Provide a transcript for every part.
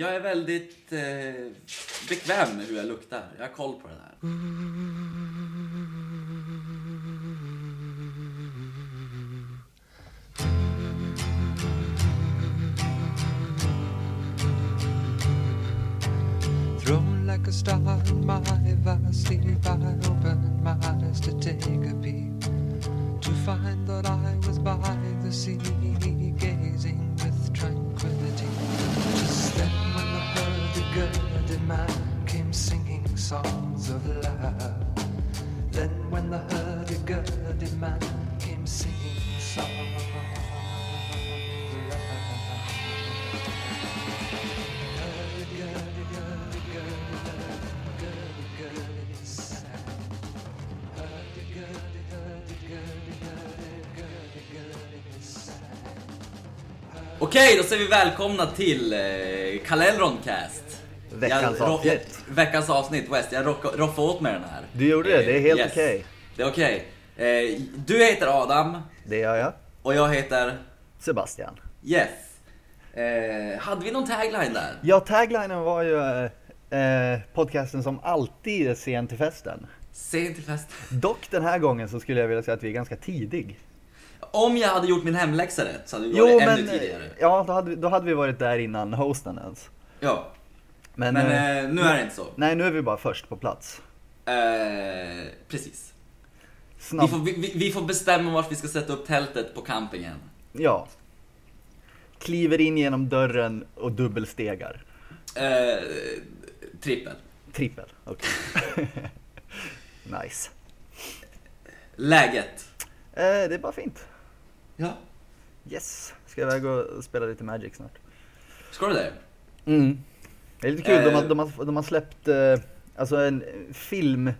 Jag är väldigt eh, bekväm med hur jag luktar. Jag har koll på det där. Thrown like a star in my vast sleep, I opened my eyes to take a peek To find that I was by the sea, gazing hurdy-gurdy man came singing songs of love. Then, when the hurdy-gurdy man came singing songs of. Okej, då säger vi välkomna till eh, Kalelroncast. Veckans Jag avsnitt. Jag, veckans avsnitt, West. Jag rock- roffade åt mig den här. Du gjorde det, det är helt yes. okej. Det är okej. Eh, du heter Adam Det gör jag. och jag heter Sebastian. Yes. Eh, hade vi någon tagline där? Ja, taglinen var ju eh, podcasten som alltid är sen till festen. Sent till fest. Dock den här gången så skulle jag vilja säga att vi är ganska tidig. Om jag hade gjort min hemläxa rätt så hade vi Jo, varit men ännu tidigare. ja, då hade, då hade vi varit där innan hosten ens. Ja, Men, men eh, eh, nu är det inte så. nej, nu är vi bara först på plats. Eh, precis. Vi Snabb, får, vi, vi- vi får bestämma vart vi ska sätta upp tältet på campingen. ja. Kliver in genom dörren och dubbelstegar. Eh, trippel. Trippel, okej. nice. Läget? Eh, det är bara fint. Ja. Yes. Ska jag iväg och spela lite Magic snart. Ska du det? Mm. Det är lite kul, de, har, Eh. de, har, de har släppt eh, alltså en film,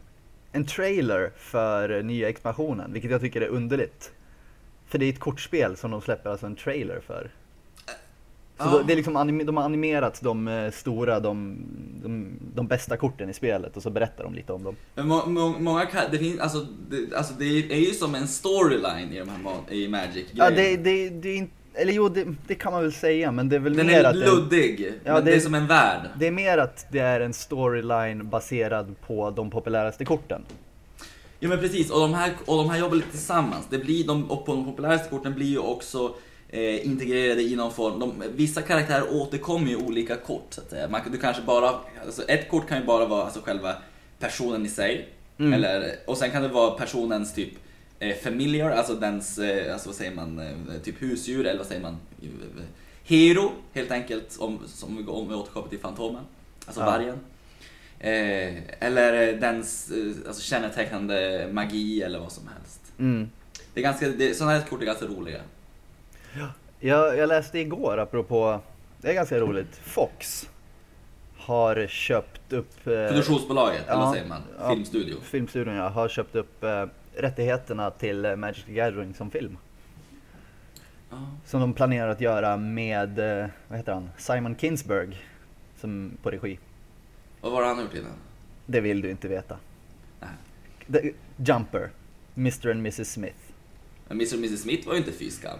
en trailer för nya expansionen, vilket jag tycker är underligt. För det är ett kortspel som de släpper alltså en trailer för. Så Ja. det är liksom de har animerat de eh, stora, de, de, de bästa korten i spelet och så berättar de lite om dem. Men må, må, många det finns, alltså det, alltså det är ju som en storyline i de här i Magic Ja, det, det, det är inte, eller jo det, det kan man väl säga, men det är väl Den mer är att det, luddig, Ja, men det, är som en värld. det är mer att det är en storyline baserad på de populäraste korten. Ja men precis, och de här, och de här jobbar lite tillsammans. Det blir de, och på de populäraste korten blir ju också eh, integrerade i någon form. De, vissa karaktärer återkommer ju i olika kort så att säga. Man, du kanske bara, alltså ett kort kan ju bara vara alltså själva personen i sig. Mm. Eller, och sen kan det vara personens typ familiar, alltså dens, eh, alltså vad säger man, eh, typ husdjur eller vad säger man? Eh, Hero, helt enkelt, om, som vi, om vi återkopplar till Fantomen. Alltså Ja. vargen. Eh, eller eh, dens eh, alltså kännetecknande magi eller vad som helst. Mm. Det är ganska, det, sådana här kort är ganska roliga. Jag, jag läste igår, apropå, det är ganska roligt, Fox har köpt upp... eh, Produktionsbolaget, eller ja, vad säger man? ja. Filmstudio. Filmstudion ja, har köpt upp eh, rättigheterna till Magic the Gathering som film. Ja. Som de planerar att göra med, eh, vad heter han, Simon Kinsberg som på regi. Vad var det han gjort innan? Det vill du inte veta. Nej. The, Jumper, Mr and Mrs Smith. Men Mr och Mrs Smith var ju inte fy skam.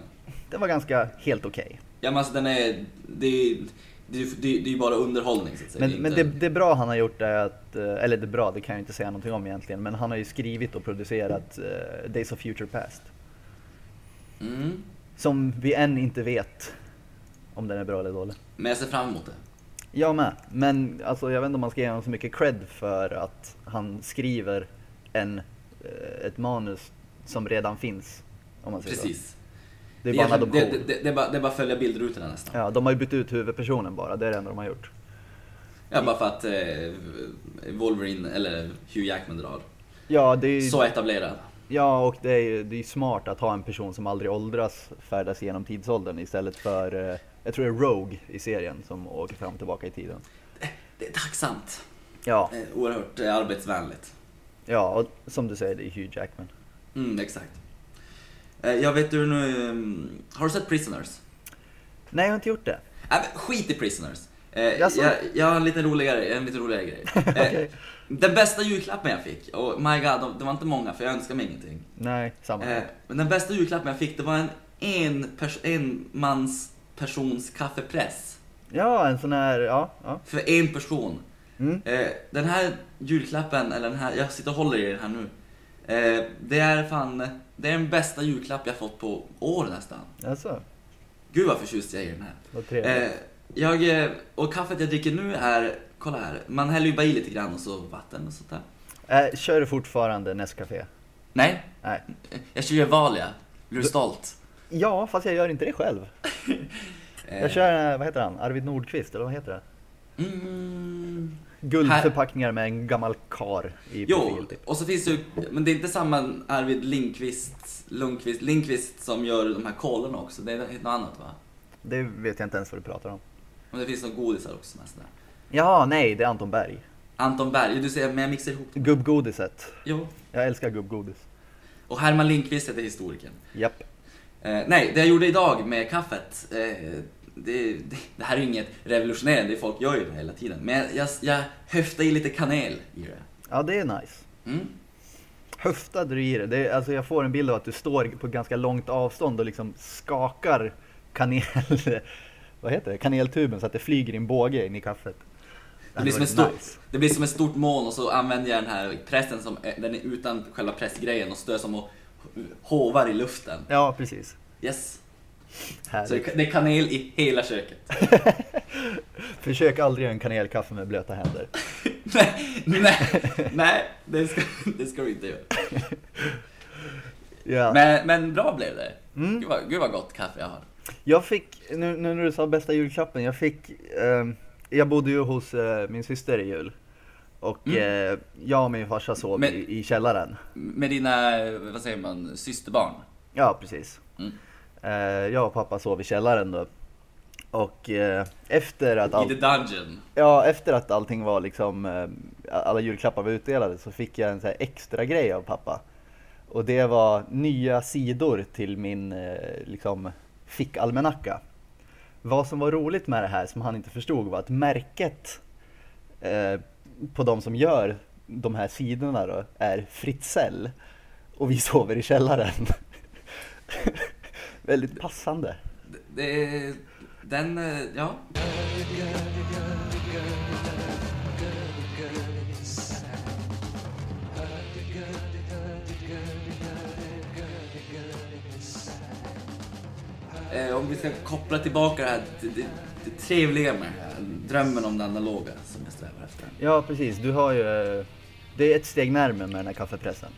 Den var ganska helt okej. Ja men alltså den är, det är det är det är ju bara underhållning så att säga. Men, Det men inte- det, det bra han har gjort är att, eh, eller det bra, det kan jag inte säga någonting om egentligen, men han har ju skrivit och producerat eh, Days of Future Past. Mm. Som vi än inte vet om den är bra eller dålig. Men jag ser fram emot det. Jag med, men alltså, jag vet inte om man ska ge honom så mycket cred för att han skriver en, eh, ett manus som redan finns. Om man säger så. Det är bara en det, adoption. det, det, det, är bara, det är bara att följa bildrutorna nästan. Ja, de har ju bytt ut huvudpersonen bara, det är det enda de har gjort. Ja, bara för att eh, Wolverine eller Hugh Jackman drar. Ja, det är ju, Så etablerad. ja och det är ju det är smart att ha en person som aldrig åldras färdas genom tidsåldern istället för, eh, jag tror det är Rogue i serien som åker fram och tillbaka i tiden. Det är tacksamt. Ja, Eh, oerhört eh, arbetsvänligt. ja och som du säger, det är Hugh Jackman. Mm, exakt. Eh, jag vet du nu, mm, har du sett Prisoners? Nej, jag har inte gjort det. Äh, skit i Prisoners. Eh, Jaså? jag, jag har en lite roligare, en lite roligare grej. Eh, Okej. Den bästa julklappen jag fick, och my god, de- det var inte många för jag önskar mig ingenting. Nej, samma. Eh, men den bästa julklappen jag fick, det var en en, pers- en mans persons kaffepress. Ja, en sån här, ja, ja. För en person. Mm. Eh, den här julklappen, eller den här, jag sitter och håller i den här nu. Eh, det är fan, det är den bästa julklapp jag fått på år nästan. Alltså, Gud vad förtjust jag är i den här. vad trevligt. Eh, jag, eh, och kaffet jag dricker nu är, kolla här, man häller ju bara i lite grann och så vatten och sånt där. Äh, kör du fortfarande Nescafé? Nej, Nej. jag kör Gevalia. Blir du stolt? Ja, fast jag gör inte det själv. Eh, Jag kör, eh, vad heter han? Arvid Nordqvist, eller vad heter det? Mm, Guldförpackningar med en gammal kar i jo, profil typ. och så finns det ju, men det är inte samma Arvid Lindqvist, Lundqvist, Lindqvist som gör de här kolorna också. Det är något annat va? Det vet jag inte ens vad du pratar om. Men det finns några godisar också nästan. Ja, nej, det är Anton Berg. Anton Berg, du säger, men jag mixar ihop. Gubbgodiset. Jo. Jag älskar gubbgodis. Och Herman Lindqvist heter historikern. Japp. Eh, nej, det jag gjorde idag med kaffet, eh, det, det, det här är inget revolutionerande, folk gör ju det hela tiden. Men jag, jag, jag höftade i lite kanel i det. Ja, det är nice. Mm. Höftade du i det? det är, alltså jag får en bild av att du står på ganska långt avstånd och liksom skakar kanel... vad heter det? Kaneltuben så att det flyger i en båge in i kaffet. Det blir, som hade ett stort, nice. det blir som ett stort moln och så använder jag den här pressen som den är utan själva pressgrejen och står som och hovar i luften. Ja, precis. Yes. Så Härligt. det det är kanel i hela köket. Försök aldrig göra en kanelkaffe med blöta händer. nej, nej, nej det, ska, det ska du inte göra. Ja. Men, men bra blev det. Mm. Gud, vad, gud vad gott kaffe jag har. Jag fick, nu, nu när du sa bästa julklappen, jag fick, ehm, jag bodde ju hos eh, min syster i jul. Och Mm. eh, jag och min farsa sov Men- i, i källaren. Med dina, vad säger man, systerbarn. Ja, precis. Mm. Eh, jag och pappa sov i källaren då. Och eh, efter att I allt the dungeon. Ja, efter att allting var liksom, eh, alla julklappar var utdelade så fick jag en så extra grej av pappa. Och det var nya sidor till min liksom fickalmanacka. Vad som var roligt med det här som han inte förstod var att märket eh, på de som gör de här sidorna då är Fritzell. Och vi sover i källaren. Väldigt passande. Det, den, eh, ja. Eh, om vi ska koppla tillbaka det här, det, det, trevliga med drömmen om det analoga som jag strävar efter. Ja, precis. Du har ju... eh, Det är ett steg närmare med den här kaffepressen.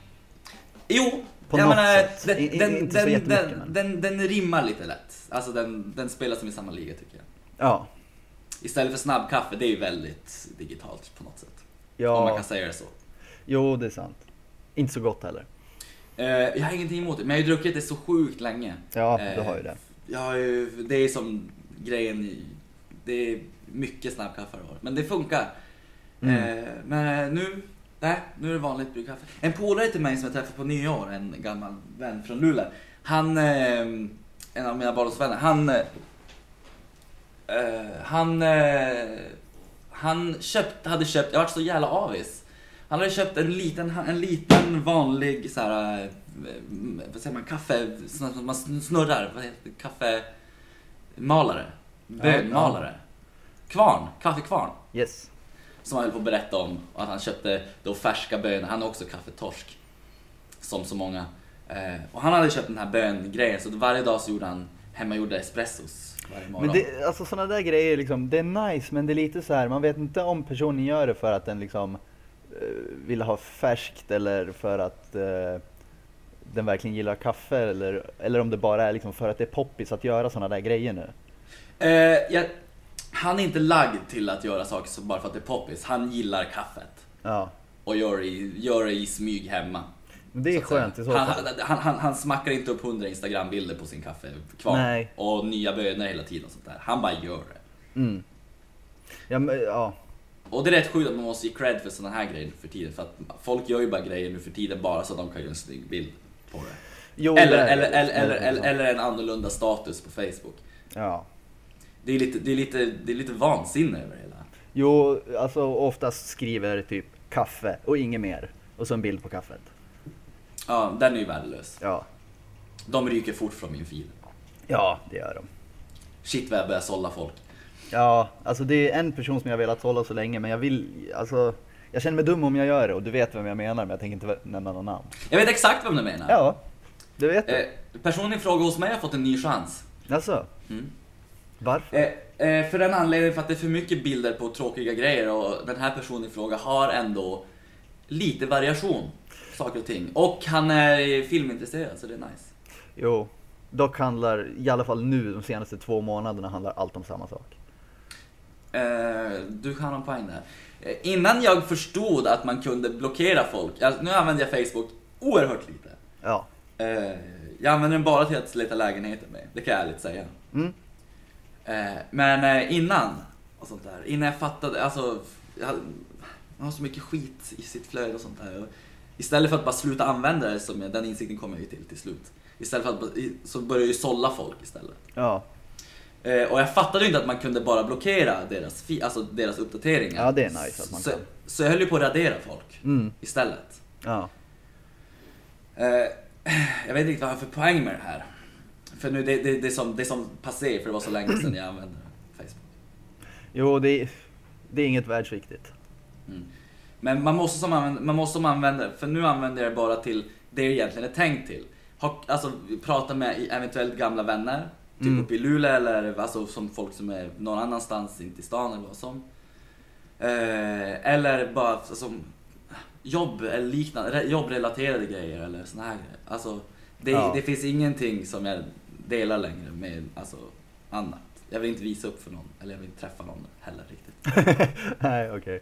Jo, På jag något menar, sätt. Den, I- den, inte så den, den, men- den, den rimmar lite lätt. Alltså den, den spelar som i samma liga tycker jag. Ja. Istället för snabbkaffe, det är ju väldigt digitalt på något sätt. Om man Ja, kan säga det så. jo det är sant. Inte så gott heller. Eh, jag har ingenting emot det, men jag har ju druckit det så sjukt länge. Ja, Eh, du har ju det. Jag har ju, det är som grejen i, det är mycket snabbkaffe har. Men det funkar. Mm. Eh, men nu, nej, nu är det vanligt bryggkaffe. En polare till mig som jag träffade på nyår, en gammal vän från Luleå. Han, eh, en av mina barndomsvänner, han eh, han, eh, han köpt, hade köpt, jag vart så jävla avis. Han hade köpt en liten, en liten vanlig så här, eh, vad säger man, kaffe, sån som man snurrar, vad heter det, kaffemalare, bönmalare. Kvarn, kaffekvarn. Yes. Som han höll på att berätta om. Och att han köpte då färska bönor. Han har också kaffetorsk. Som så många. Eh, och han hade köpt den här böngrejen. Så varje dag så gjorde han hemmagjorda espressos. Varje morgon. Men det, alltså sådana där grejer liksom, det är nice men det är lite så här, man vet inte om personen gör det för att den liksom eh, vill ha färskt eller för att eh, den verkligen gillar kaffe eller, eller om det bara är liksom för att det är poppis att göra sådana där grejer nu. Eh, jag, han är inte lagd till att göra saker så bara för att det är poppis. Han gillar kaffet. Ja, Och gör det i, gör det i smyg hemma. men det är skönt i så han, fall. han, han, han, han smackar inte upp hundra instagrambilder på sin kaffekvarn. Nej. Och nya bönor hela tiden och sånt där. Han bara gör det. Mm. Ja, men, ja, Och det är rätt sjukt att man måste ge cred för sådana här grejer nu för tiden. För att folk gör ju bara grejer nu för tiden bara så att de kan göra en snygg bild på det. jo, Eller, det eller, eller, eller, eller, eller en annorlunda status på Facebook. Ja. Det är lite, det är lite, det är lite vansinne över hela. Jo, alltså oftast skriver typ kaffe och inget mer. Och så en bild på kaffet. Ja, den är ju värdelös. Ja. De ryker fort från min feed. Ja, det gör de. Shit vad jag börjar sålla folk. Ja, alltså det är en person som jag velat hålla så länge men jag vill, alltså jag känner mig dum om jag gör det och du vet vem jag menar men jag tänker inte nämna någon namn. Jag vet exakt vem du menar. Ja, det vet du. Eh, personen i fråga hos mig har fått en ny chans. Alltså, Mm. Varför? Eh, eh, för den anledningen för att det är för mycket bilder på tråkiga grejer och den här personen i fråga har ändå lite variation. Saker och ting. Och han är filmintresserad så det är nice. Jo, dock handlar, i alla fall nu de senaste två månaderna handlar allt om samma sak. Eh, du kan ha en poäng där. Eh, innan jag förstod att man kunde blockera folk, alltså, nu använder jag Facebook oerhört lite. Ja. Eh, jag använder den bara till att leta lägenheter med, det kan jag ärligt säga. Mm. Eh, men eh, innan, och sånt där, innan jag fattade, alltså, jag, hade- man har så mycket skit i sitt flöde och sånt där. Och istället för att bara sluta använda det, som den insikten kom jag ju till till slut. Istället för att, så började jag ju sålla folk istället. Ja, Eh, och jag fattade ju inte att man kunde bara blockera deras, alltså deras uppdateringar. Ja, det är nice att man så, kan. Så jag höll ju på att radera folk mm. istället. ja. Jag vet inte vad jag har för poäng med det här. För nu, det, det, det, är som, det är som passé, för det var så länge sedan jag använde Facebook. Jo, det är, det är inget världsviktigt. Mm. Men man måste, som använda, man måste som använda, för nu använder jag det bara till det det egentligen är tänkt till. Ha, alltså prata med eventuellt gamla vänner, typ Mm. uppe i Luleå eller alltså, som folk som är någon annanstans, inte i stan eller vad som. Eh, eller bara alltså, jobb eller liknande, re- jobbrelaterade grejer eller såna här grejer. Alltså, det, Ja. det finns ingenting som jag delar längre med alltså, annat. Jag vill inte visa upp för någon, eller jag vill inte träffa någon heller riktigt. Nej, okej.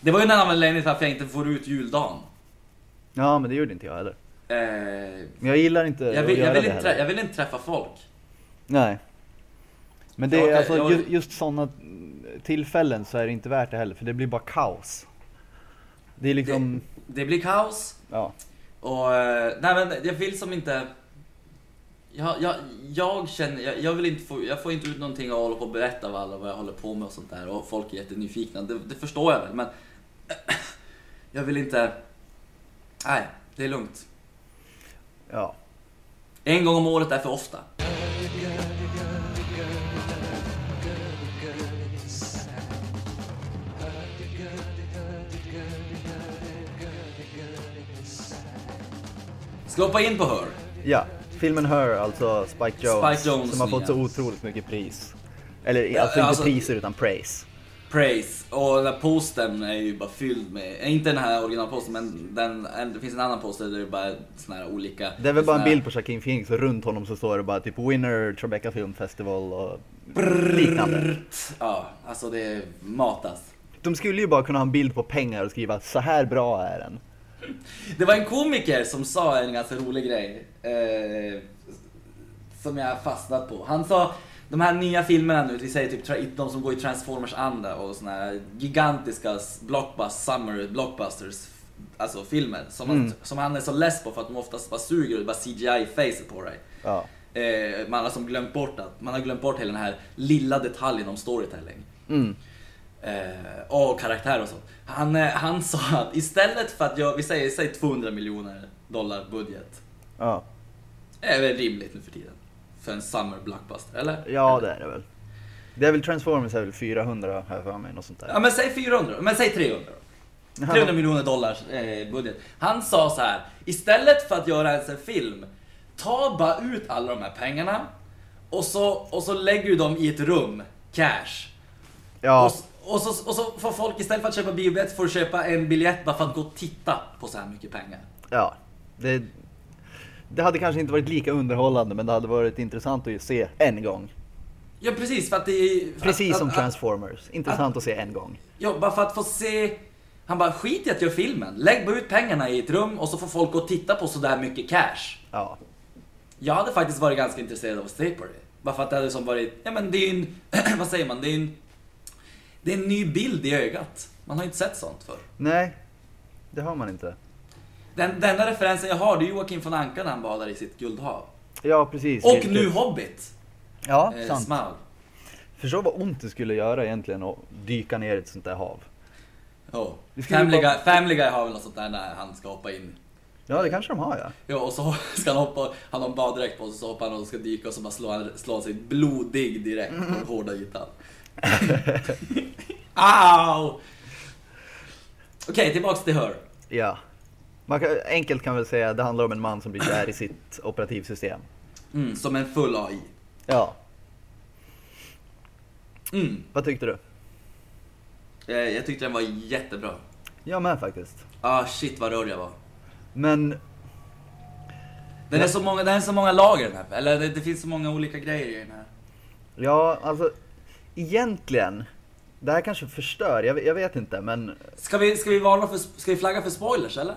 Det var ju en anledning till varför jag inte får ut juldagen. Ja, men det gjorde inte jag heller. Eh, Men jag gillar inte jag, att vill, göra jag, vill det inte, heller. jag vill inte träffa folk. Nej. Men det Jag är kan- alltså, jag- ju- just sådana tillfällen så är det inte värt det heller, för det blir bara kaos. Det är liksom, Det blir kaos. ja. Och, eh, nej men jag vill som inte... Jag, jag, jag känner, jag, jag vill inte få, jag får inte ut någonting av att hålla på och berätta vad, alla, vad jag håller på med och sånt där och folk är jättenyfikna. Det, det förstår jag väl men... Jag vill inte... Nej, det är lugnt. ja. En gång om året är för ofta. Ska hoppa in på Her. Ja, filmen Her, alltså Spike Jones, Spike Jonze som har fått så otroligt mycket pris. Eller Ja, alltså inte alltså- priser utan praise. Praise. Och den här posten är ju bara fylld med, eh, inte den här originalposten men den, en, det finns en annan poster där det bara är såna här olika... Det är väl bara en bild på Joaquin Phoenix och runt honom så står det bara typ Winner Tribeca Film Festival och liknande. Ja, alltså det matas. De skulle ju bara kunna ha en bild på pengar och skriva så här bra är den. Det var en komiker som sa en ganska rolig grej. Eh, som jag fastnat på. Han sa, de här nya filmerna nu, vi säger typ de som går i Transformers anda och såna här gigantiska blockbusters, summer blockbusters, alltså filmer. Som, Mm. han, som han är så less på för att de oftast bara suger och bara CGI-facet på dig. Ja. Eh, man har som glömt bort att, man har glömt bort hela den här lilla detaljen om storytelling. Mm. Eh, och karaktär och så. Han, eh, han sa att istället för att jag, vi säger, säg 200 miljoner dollar budget. Ja. är väl rimligt nu för tiden. För en summer blockbuster, eller? ja, det är det väl. Det är väl Transformers är väl 400 här för mig, något sånt där. Ja men säg 400 men säg 300 då. 300 miljoner dollars eh, budget. Han sa så här. istället för att göra ens en film, ta bara ut alla de här pengarna och så, och så lägger du dem i ett rum, cash. Ja, Och, och, så, och så får folk istället för att köpa biobiljett, får köpa en biljett bara för att gå och titta på så här mycket pengar. ja. Det, det hade kanske inte varit lika underhållande men det hade varit intressant att se en gång. Ja precis, för att det är... Precis att, som att, Transformers. Intressant att se en gång. Ja, bara för att få se... Han bara, skit i att göra filmen. Lägg bara ut pengarna i ett rum och så får folk gå och titta på sådär mycket cash. Ja. Jag hade faktiskt varit ganska intresserad av att se på det. Bara för att det hade som varit, ja men det är ju en, vad säger man, det är en, det är en ny bild i ögat. Man har inte sett sånt förr. Nej, det har man inte. Den, den enda referensen jag har, det är Joakim von Anka när han badar i sitt guldhav. Ja, precis. Och nu Hobbit! Ja, Eh, sant. Smaug. Förstå vad ont det skulle göra egentligen att dyka ner i ett sånt där hav. Oh. Family, bara- Guy, Family Guy har väl något sånt där när han ska hoppa in. Ja, det kanske de har ja. Ja, och så ska han hoppa, han har en baddräkt på sig, så hoppar han och ska dyka och så bara slår han, slår han sig blodig direkt på den hårda ytan. Au! Okej, tillbaks till Hör. Ja. Man kan, enkelt kan man väl säga att det handlar om en man som blir kär i sitt operativsystem. Mm, som en full AI. Ja. Mm. Vad tyckte du? Eh, Jag tyckte den var jättebra. Jag med faktiskt. Ah shit vad rörd jag var. Men Den är så många, den är så många lager den här. Eller det, det finns så många olika grejer i den här. ja, alltså egentligen. Det här kanske förstör, jag, jag vet inte men Ska vi, ska vi varna för, ska vi flagga för spoilers eller?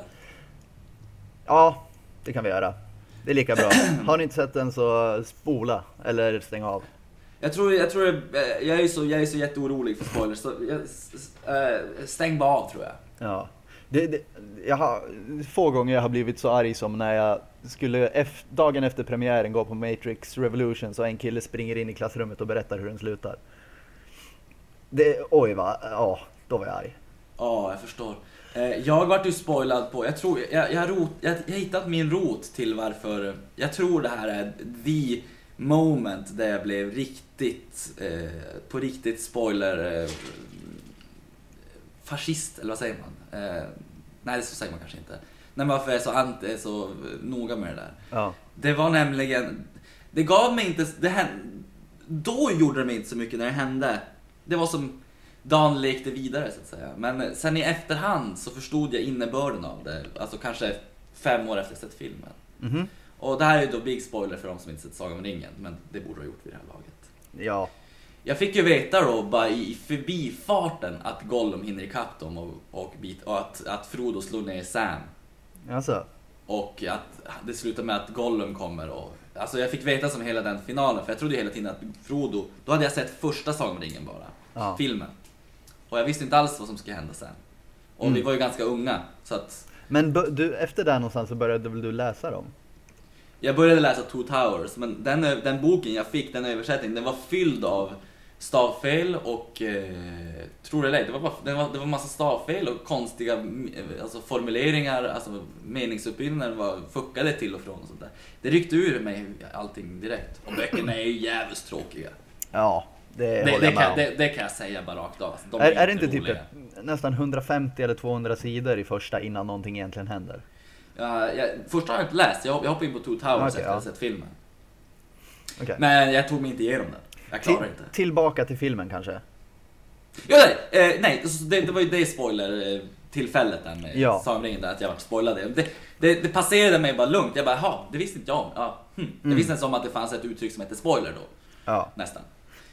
ja, det kan vi göra. Det är lika bra. Har ni inte sett den så spola eller stäng av. Jag tror, jag tror, eh, jag är så, jag är så jätteorolig för spoilers så jag, eh, stäng bara av tror jag. Ja. Det, det, jag har, få gånger jag har blivit så arg som när jag skulle ef- dagen efter premiären gå på Matrix Revolution och en kille springer in i klassrummet och berättar hur den slutar. Det, oj va, ja, då var jag arg. Ja, jag förstår. Eh, Jag vart ju spoilad på, jag tror, jag, jag, rot, jag, jag hittat min rot till varför, jag tror det här är the moment där jag blev riktigt, eh, på riktigt spoiler, eh, fascist, eller vad säger man? Eh, nej, så säger man kanske inte. Nej, men varför är jag så, anti, så noga med det där? Ja. Det var nämligen, det gav mig inte, det hände, då gjorde det mig inte så mycket när det hände. Det var som dagen lekte vidare så att säga. Men sen i efterhand så förstod jag innebörden av det, alltså kanske fem år efter jag sett filmen. Mhm. Och det här är ju då big spoiler för de som inte sett Sagan om ringen, men det borde ha gjort vid det här laget. Ja. Jag fick ju veta då bara i förbifarten att Gollum hinner ikapp dem och, och, bit, och att, att Frodo slår ner Sam. Alltså. Och att det slutar med att Gollum kommer och... Alltså jag fick veta som hela den finalen, för jag trodde hela tiden att Frodo... Då hade jag sett första Sagan om ringen bara. Ja. Filmen. Och jag visste inte alls vad som skulle hända sen. Och Mm. vi var ju ganska unga, så att... Men du, efter det någonstans så började väl du läsa dem? Jag började läsa Two Towers, men den, den boken jag fick, den översättningen, den var fylld av stavfel och... Eh, tror det eller ej, det var, bara, det, var, det var massa stavfel och konstiga mm, alltså formuleringar, alltså meningsuppbyggnaden var fuckade till och från och sånt där. Det ryckte ur mig allting direkt. Och böckerna är ju jävligt tråkiga. Ja, det, Det, det, kan, det, kan jag säga bara rakt av. De är, är det inte typ ett, nästan 150 eller 200 sidor i första innan någonting egentligen händer? Ja, jag, första har jag inte läst, jag, jag hoppade in på Two Towers Okej, efter att ja. jag sett filmen. Okej. Men jag tog mig inte igenom den. Jag Till, klarar inte. tillbaka till filmen kanske? Ja, nej, eh, nej det, det var ju det spoiler eh, tillfället där med Ja. Sagan där att jag vart spoilad. Det, det, det passerade mig bara lugnt. Jag bara, jaha, det visste inte jag om. Ja, hm. Jag Mm. visste inte om att det fanns ett uttryck som hette spoiler då, Ja. nästan.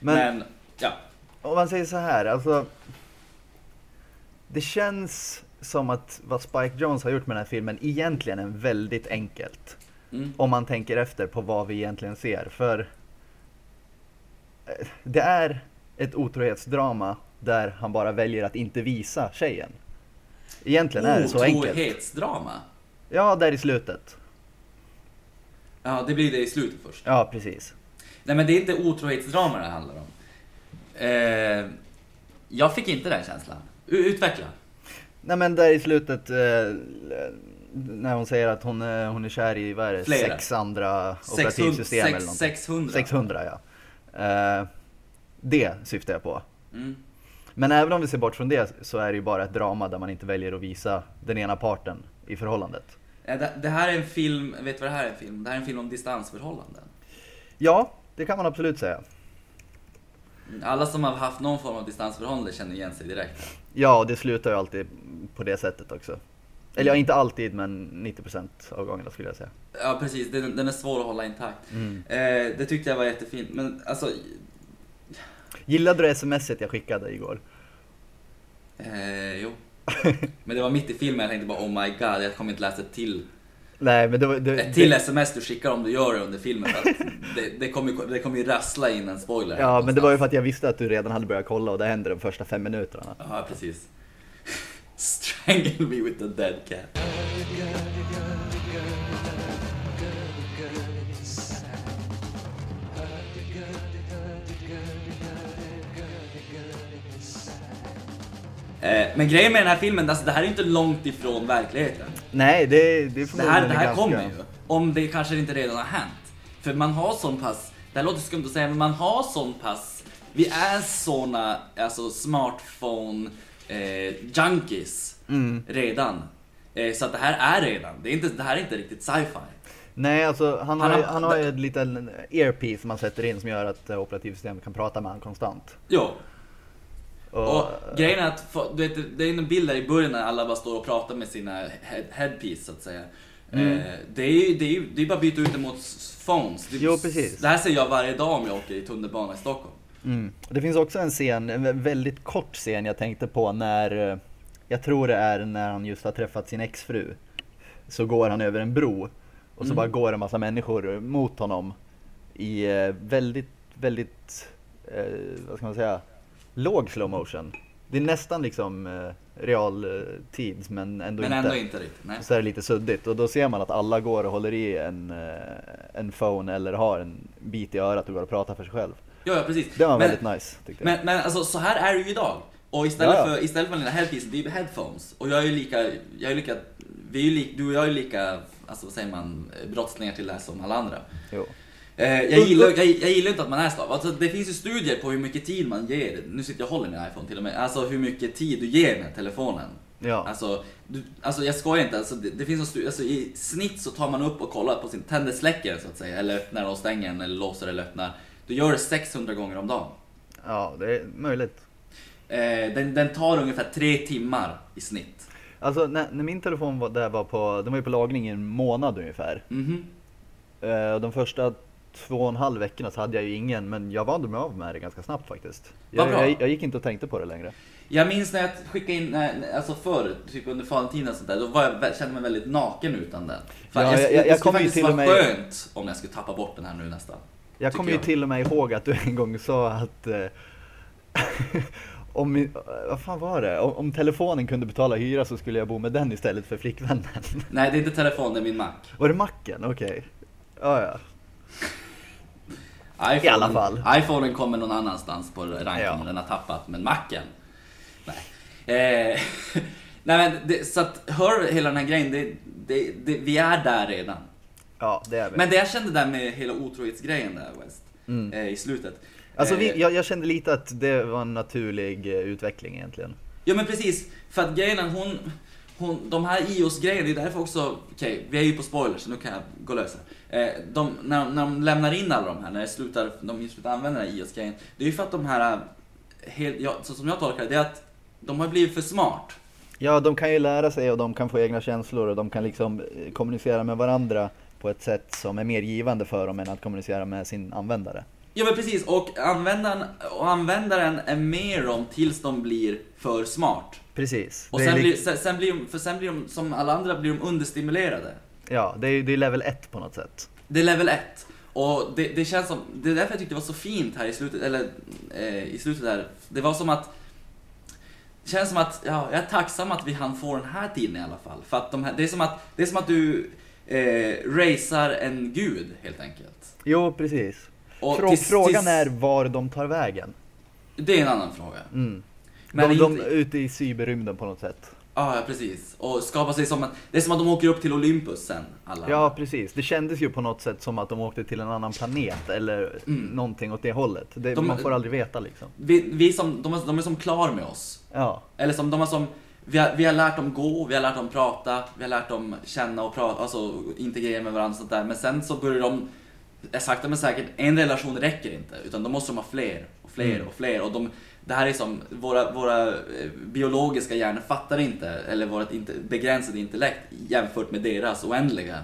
Men, Men, ja. om man säger så här, alltså. Det känns som att vad Spike Jones har gjort med den här filmen egentligen är väldigt enkelt. Mm. Om man tänker efter på vad vi egentligen ser. För eh, det är ett otrohetsdrama där han bara väljer att inte visa tjejen. Egentligen är det så enkelt. Otrohetsdrama. Ja, där i slutet. Ja, det blir det i slutet först. Ja, precis. Nej men det är inte otrohetsdrama det handlar om. Eh, jag fick inte den känslan. U- Utveckla. Nej men där i slutet eh, när hon säger att hon, eh, hon är kär i, vad är det, Flera. sex andra 600, operativsystem eller sex, någonting. 600. 600 ja. Eh, det syftar jag på. Mm. Men även om vi ser bort från det så är det ju bara ett drama där man inte väljer att visa den ena parten i förhållandet. Eh, Det, det här är en film, vet du vad det här är en film? Det här är en film om distansförhållanden. Ja, det kan man absolut säga. Alla som har haft någon form av distansförhållande känner igen sig direkt. Ja, och det slutar ju alltid på det sättet också. Eller ja, inte alltid, men 90% av gångerna skulle jag säga. Ja precis, den, den är svår att hålla intakt. Mm. Eh, det tyckte jag var jättefint, men alltså... Gillade du smset jag skickade igår? Eh, jo. Men det var mitt i filmen, jag tänkte bara oh my god, jag kommer inte läsa till, Nej, men det var... Det, ett till sms du skickar om du gör det under filmen. Det, det, kommer, ju- det kommer ju rassla in en spoiler. Ja, men det var ju för att jag visste att du redan hade börjat kolla och det hände de första fem minuterna. Ja, precis. Strangle me with the dead cat. Men grejen med den här filmen, alltså det här är inte långt ifrån verkligheten. Nej, det, det är Det förmodligen här, det här ganska... kommer ju. Om det kanske inte redan har hänt. För man har sån pass, det här låter skumt att säga, men man har sån pass Vi är såna, alltså smartphone eh, junkies Mm. redan. Eh, så att det här är redan, det, är inte, det här är inte riktigt sci-fi. Nej, alltså han har, Han har- han har ju en liten earpiece man sätter in som gör att eh, operativsystemet kan prata med honom konstant. Jo, Och, och grejen är att, du vet, det är en bild där i början när alla bara står och pratar med sina head, headpiece så att säga. Mm. Eh, det är ju det är, ju- det är bara att byta ut det mot phones. Det, Jo, precis. Det här ser jag varje dag om jag åker i tunnelbana i Stockholm. Mm. Det finns också en scen, en vä- väldigt kort scen jag tänkte på när, eh, jag tror det är när han just har träffat sin exfru. Så går han över en bro och så Mm. bara går en massa människor mot honom i eh, väldigt, väldigt, eh, vad ska man säga, låg slow motion. Det är nästan liksom eh, realtid men ändå Men inte. ändå inte riktigt. Nej. Så är det lite suddigt och då ser man att alla går och håller i en, eh, en phone eller har en bit i örat och går och pratar för sig själv. Ja, ja, precis. Det var men, väldigt nice tyckte jag. men, men alltså så här är det ju idag. Och istället Ja, ja. för, istället för den här headpiece, det är ju headphones. Och jag är ju lika, jag är lika, vi är ju lik, du och jag är ju lika, alltså vad säger man, brottslingar till det här som alla andra. Jo. Eh, jag, gillar, jag, jag gillar inte att man är slav. Alltså, det finns ju studier på hur mycket tid man ger, nu sitter jag och håller min iPhone till och med, alltså hur mycket tid du ger den här telefonen. Ja. Alltså, du, alltså jag skojar inte, alltså, det, det finns en studie, alltså, i snitt så tar man upp och kollar på sin tänder släcker så att säga, eller öppnar och stänger den, eller låser eller öppnar. Du gör det 600 gånger om dagen. ja, det är möjligt. Eh, den, den tar ungefär tre timmar i snitt. Alltså när, när min telefon var, där var på, den var ju på lagning i en månad ungefär. Mhm. Eh, och de första två och en halv veckorna så hade jag ju ingen, men jag vande mig av med det ganska snabbt faktiskt. Jag, jag, jag gick inte och tänkte på det längre. Jag minns när jag skickade in, alltså förr, typ under valentinen och sånt där, då var jag, kände mig väldigt naken utan den. Fan, Ja, jag, jag- jag, jag skulle faktiskt till vara med- skönt om jag skulle tappa bort den här nu nästan. Jag kommer ju jag. till och med ihåg att du en gång sa att eh, om, vad fan var det? Om, om telefonen kunde betala hyra så skulle jag bo med den istället för flickvännen. Nej, det är inte telefon, det är min Mac. Var det macken? Okej. Ja, ja. iPhone, I alla fall. iPhonen kommer någon annanstans på rankingen, Ja. den har tappat. Men Macen, nej. Eh, nej men, det, så att, hör hela den här grejen, det, det, det, vi är där redan. Ja, det är vi. Men det jag kände där med hela otrohetsgrejen där West, Mm. eh, i slutet. Alltså eh, vi, jag, jag kände lite att det var en naturlig eh, utveckling egentligen. Ja men precis, för att grejen hon, hon, de här iOS-grejerna, det är därför också, okej, vi är ju på spoilers så nu kan jag gå lös här. Eh, de, när, när de lämnar in alla de här, när det slutar, de slutar använda den här iOS-grejen, det är ju för att de här, eh, helt, ja, så som jag tolkar det, det är att de har blivit för smart. Ja, de kan ju lära sig och de kan få egna känslor och de kan liksom eh, kommunicera med varandra på ett sätt som är mer givande för dem än att kommunicera med sin användare. Ja men precis, och användaren, och användaren är med dem tills de blir för smart. Precis. Och sen lik- blir, sen, sen blir de, för sen blir de, som alla andra, blir de understimulerade. Ja, det är, det är level 1 på något sätt. Det är level 1. Och det, det känns som, det är därför jag tyckte det var så fint här i slutet, eller eh, i slutet där. Det var som att, det känns som att, ja, jag är tacksam att vi hann få den här tiden i alla fall. För att de här, det är som att, det är som att du eh, racear en gud helt enkelt. Jo, precis. Och Frå- tills- frågan tills- är var de tar vägen. Det är en annan fråga. Mm. Men de, de inte- är ute i cyberrymden på något sätt. Ja, ja, precis. Och skapa sig som en, det är som att de åker upp till Olympus sen, alla. Ja, precis. Det kändes ju på något sätt som att de åkte till en annan planet eller Mm. någonting åt det hållet. Det, De- man får aldrig veta liksom. Vi, vi som, de, är, de är som klar med oss. Ja, Eller som de har som, vi har, vi har lärt dem gå, vi har lärt dem prata, vi har lärt dem känna och prata, alltså integrera med varandra och sånt där. Men sen så börjar de, sakta men säkert, en relation räcker inte. Utan då måste de ha fler och fler Mm. och fler. Och de, det här är som, våra, våra eh, biologiska hjärnor fattar inte, eller vårt inte, begränsade intellekt jämfört med deras oändliga.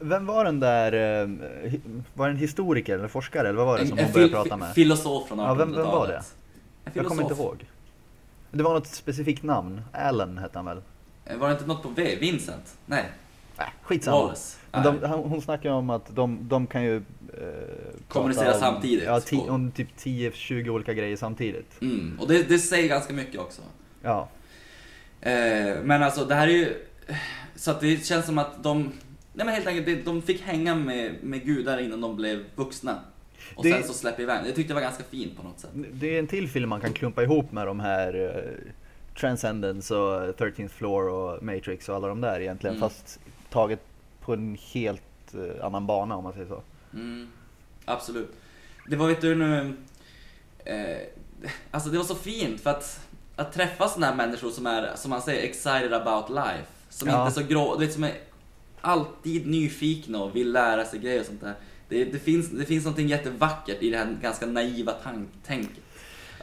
Vem var den där, eh, var det en historiker eller forskare eller vad var det som En, hon en började prata med? filosof från 1800-talet. Ja, vem- vem var det? En Jag kommer inte ihåg. Det var något specifikt namn, Allen hette han väl? Eh, Var det inte något på V? Vincent? Nej. Äh, skitsamma. Wallace? De, hon snackar om att de, de kan ju... Eh, Kommunicera om, samtidigt. Ja, ti, om typ 10-20 olika grejer samtidigt. Mm, och det, det säger ganska mycket också. Ja, Eh, men alltså det här är ju... Så att det känns som att de... Nej men helt enkelt, de fick hänga med, med gudar innan de blev vuxna. Och Det- sen så släpper iväg. Jag tyckte det var ganska fint på något sätt. det är en till film man kan klumpa ihop med de här eh, Transcendence och 13th Floor och Matrix och alla de där egentligen. Mm. Fast taget på en helt eh, annan bana om man säger så. Mm, absolut. Det var, vet du nu... eh, alltså det var så fint för att, att träffa sådana här människor som är, som man säger, excited about life. Som Ja. inte är så grå, du vet, som är alltid nyfikna och vill lära sig grejer och sånt där. Det, det, finns, det finns något jättevackert i det här ganska naiva tank, tänket.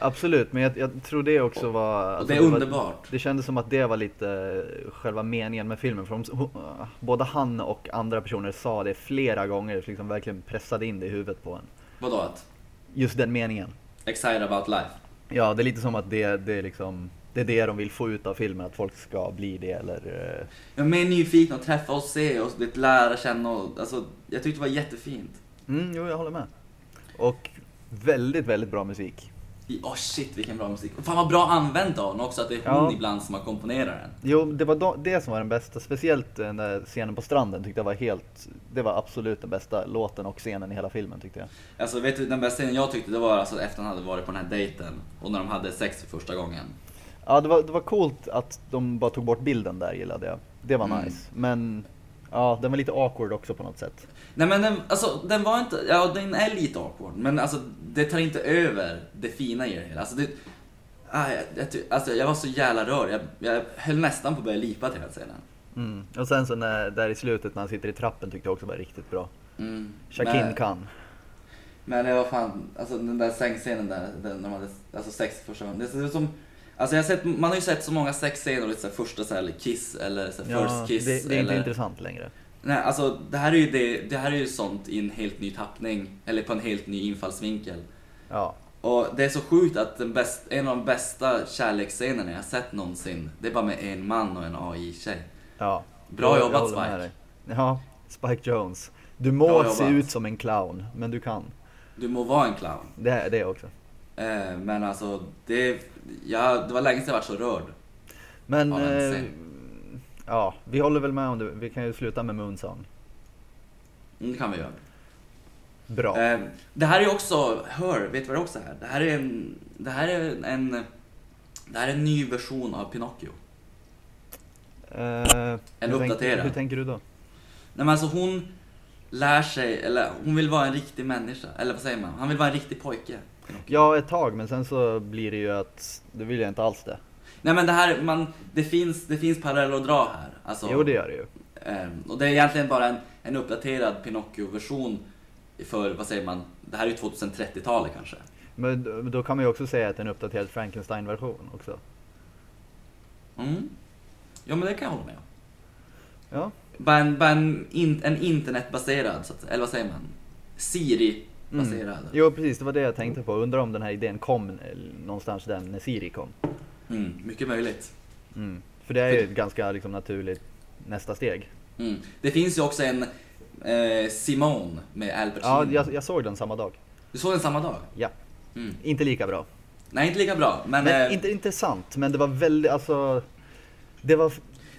Absolut, men jag, jag tror det också var... Och alltså, det är var- underbart. Det kändes som att det var lite eh, själva meningen med filmen. För de, ho- både han och andra personer sa det flera gånger, liksom verkligen pressade in det i huvudet på en. Vadå att? Just den meningen. Excited about life. Ja, det är lite som att det, det är liksom det är det de vill få ut av filmen, att folk ska bli det eller... eh, är mer nyfiken att träffa och se och lära känna och, alltså, jag tyckte det var jättefint. Mm, jo, jag håller med. Och väldigt, väldigt bra musik. Åh shit vilken bra musik. Och Fan vad bra använt av den också, att det är hon Ja. ibland som har komponerat den. Jo, det var det som var den bästa, speciellt den där scenen på stranden tyckte jag var helt, det var absolut den bästa låten och scenen i hela filmen tyckte jag. Alltså vet du, den bästa scenen jag tyckte det var alltså efter han hade varit på den här dejten och när de hade sex för första gången. Ja, det var, det var coolt att de bara tog bort bilden där gillade jag. Det var Mm. nice. Men, ja, den var lite awkward också på något sätt. Nej men den, alltså den var inte, ja den är lite awkward men alltså det tar inte över det fina i det hela. Alltså det, ah, jag, jag, alltså jag var så jävla rörd, jag, jag höll nästan på att börja lipa till hela scenen. Mm. Och sen så när, där i slutet när han sitter i trappen tyckte jag också var riktigt bra. Mm. Shakin Men- Khan. Men det var fan, alltså den där sängscenen där, den, när man hade, alltså sex första gången. Det är som, alltså jag har sett, man har ju sett så många sexscener och så här första så här, kiss eller så här Ja, first kiss. det, det är inte eller, intressant längre. Nej, alltså det här är ju det, det här är ju sånt i en helt ny tappning, eller på en helt ny infallsvinkel. Ja. Och det är så sjukt att den bäst, en av de bästa kärleksscenerna jag sett någonsin, det är bara med en man och en AI-tjej. ja. Bra Jag- jag jobbat, med Spike. Ja, Spike Jones. Du må se ut som en clown, men du kan. Du må vara en clown. Det är det också. Eh, men alltså, det, ja, det var länge sedan jag varit så rörd. Men, eh. Ja, vi håller väl med om det. Vi kan ju sluta med Moonsong. Mm, det kan vi göra. Bra. Eh, det här är också, hör, vet du vad det också är? Det här är en, det här är en, det här är en ny version av Pinocchio. Eh, tänk- uppdaterad. Hur tänker du då? Nej men alltså hon lär sig, eller hon vill vara en riktig människa, eller vad säger man? Han vill vara en riktig pojke. Pinocchio. Ja, ett tag, men sen så blir det ju att, det vill jag inte alls det. Nej men det här, man, det finns, det finns paralleller att dra här. Alltså, Jo, det gör det ju. ehm, och det är egentligen bara en, en uppdaterad Pinocchio-version för, vad säger man, det här är ju 2030-talet kanske. Men då- kan man ju också säga att det är en uppdaterad Frankenstein-version också. Mm. Ja men det kan jag hålla med om. Ja. Bara en, bara en, in, en internetbaserad, så att, eller vad säger man? Siri-baserad. Mm. Jo, precis, det var det jag tänkte på. Undrar om den här idén kom eh, någonstans där när Siri kom. Mm, mycket möjligt. Mm. För det är ju ett ganska liksom, naturligt nästa steg. Mm. Det finns ju också en eh, Simone med Al Pacino. Ja, jag, jag såg den samma dag. Du såg den samma dag? Ja. Mm. Inte lika bra. Nej, inte lika bra. Men, Men eh, inte intressant, men det var väldigt, alltså... Det var,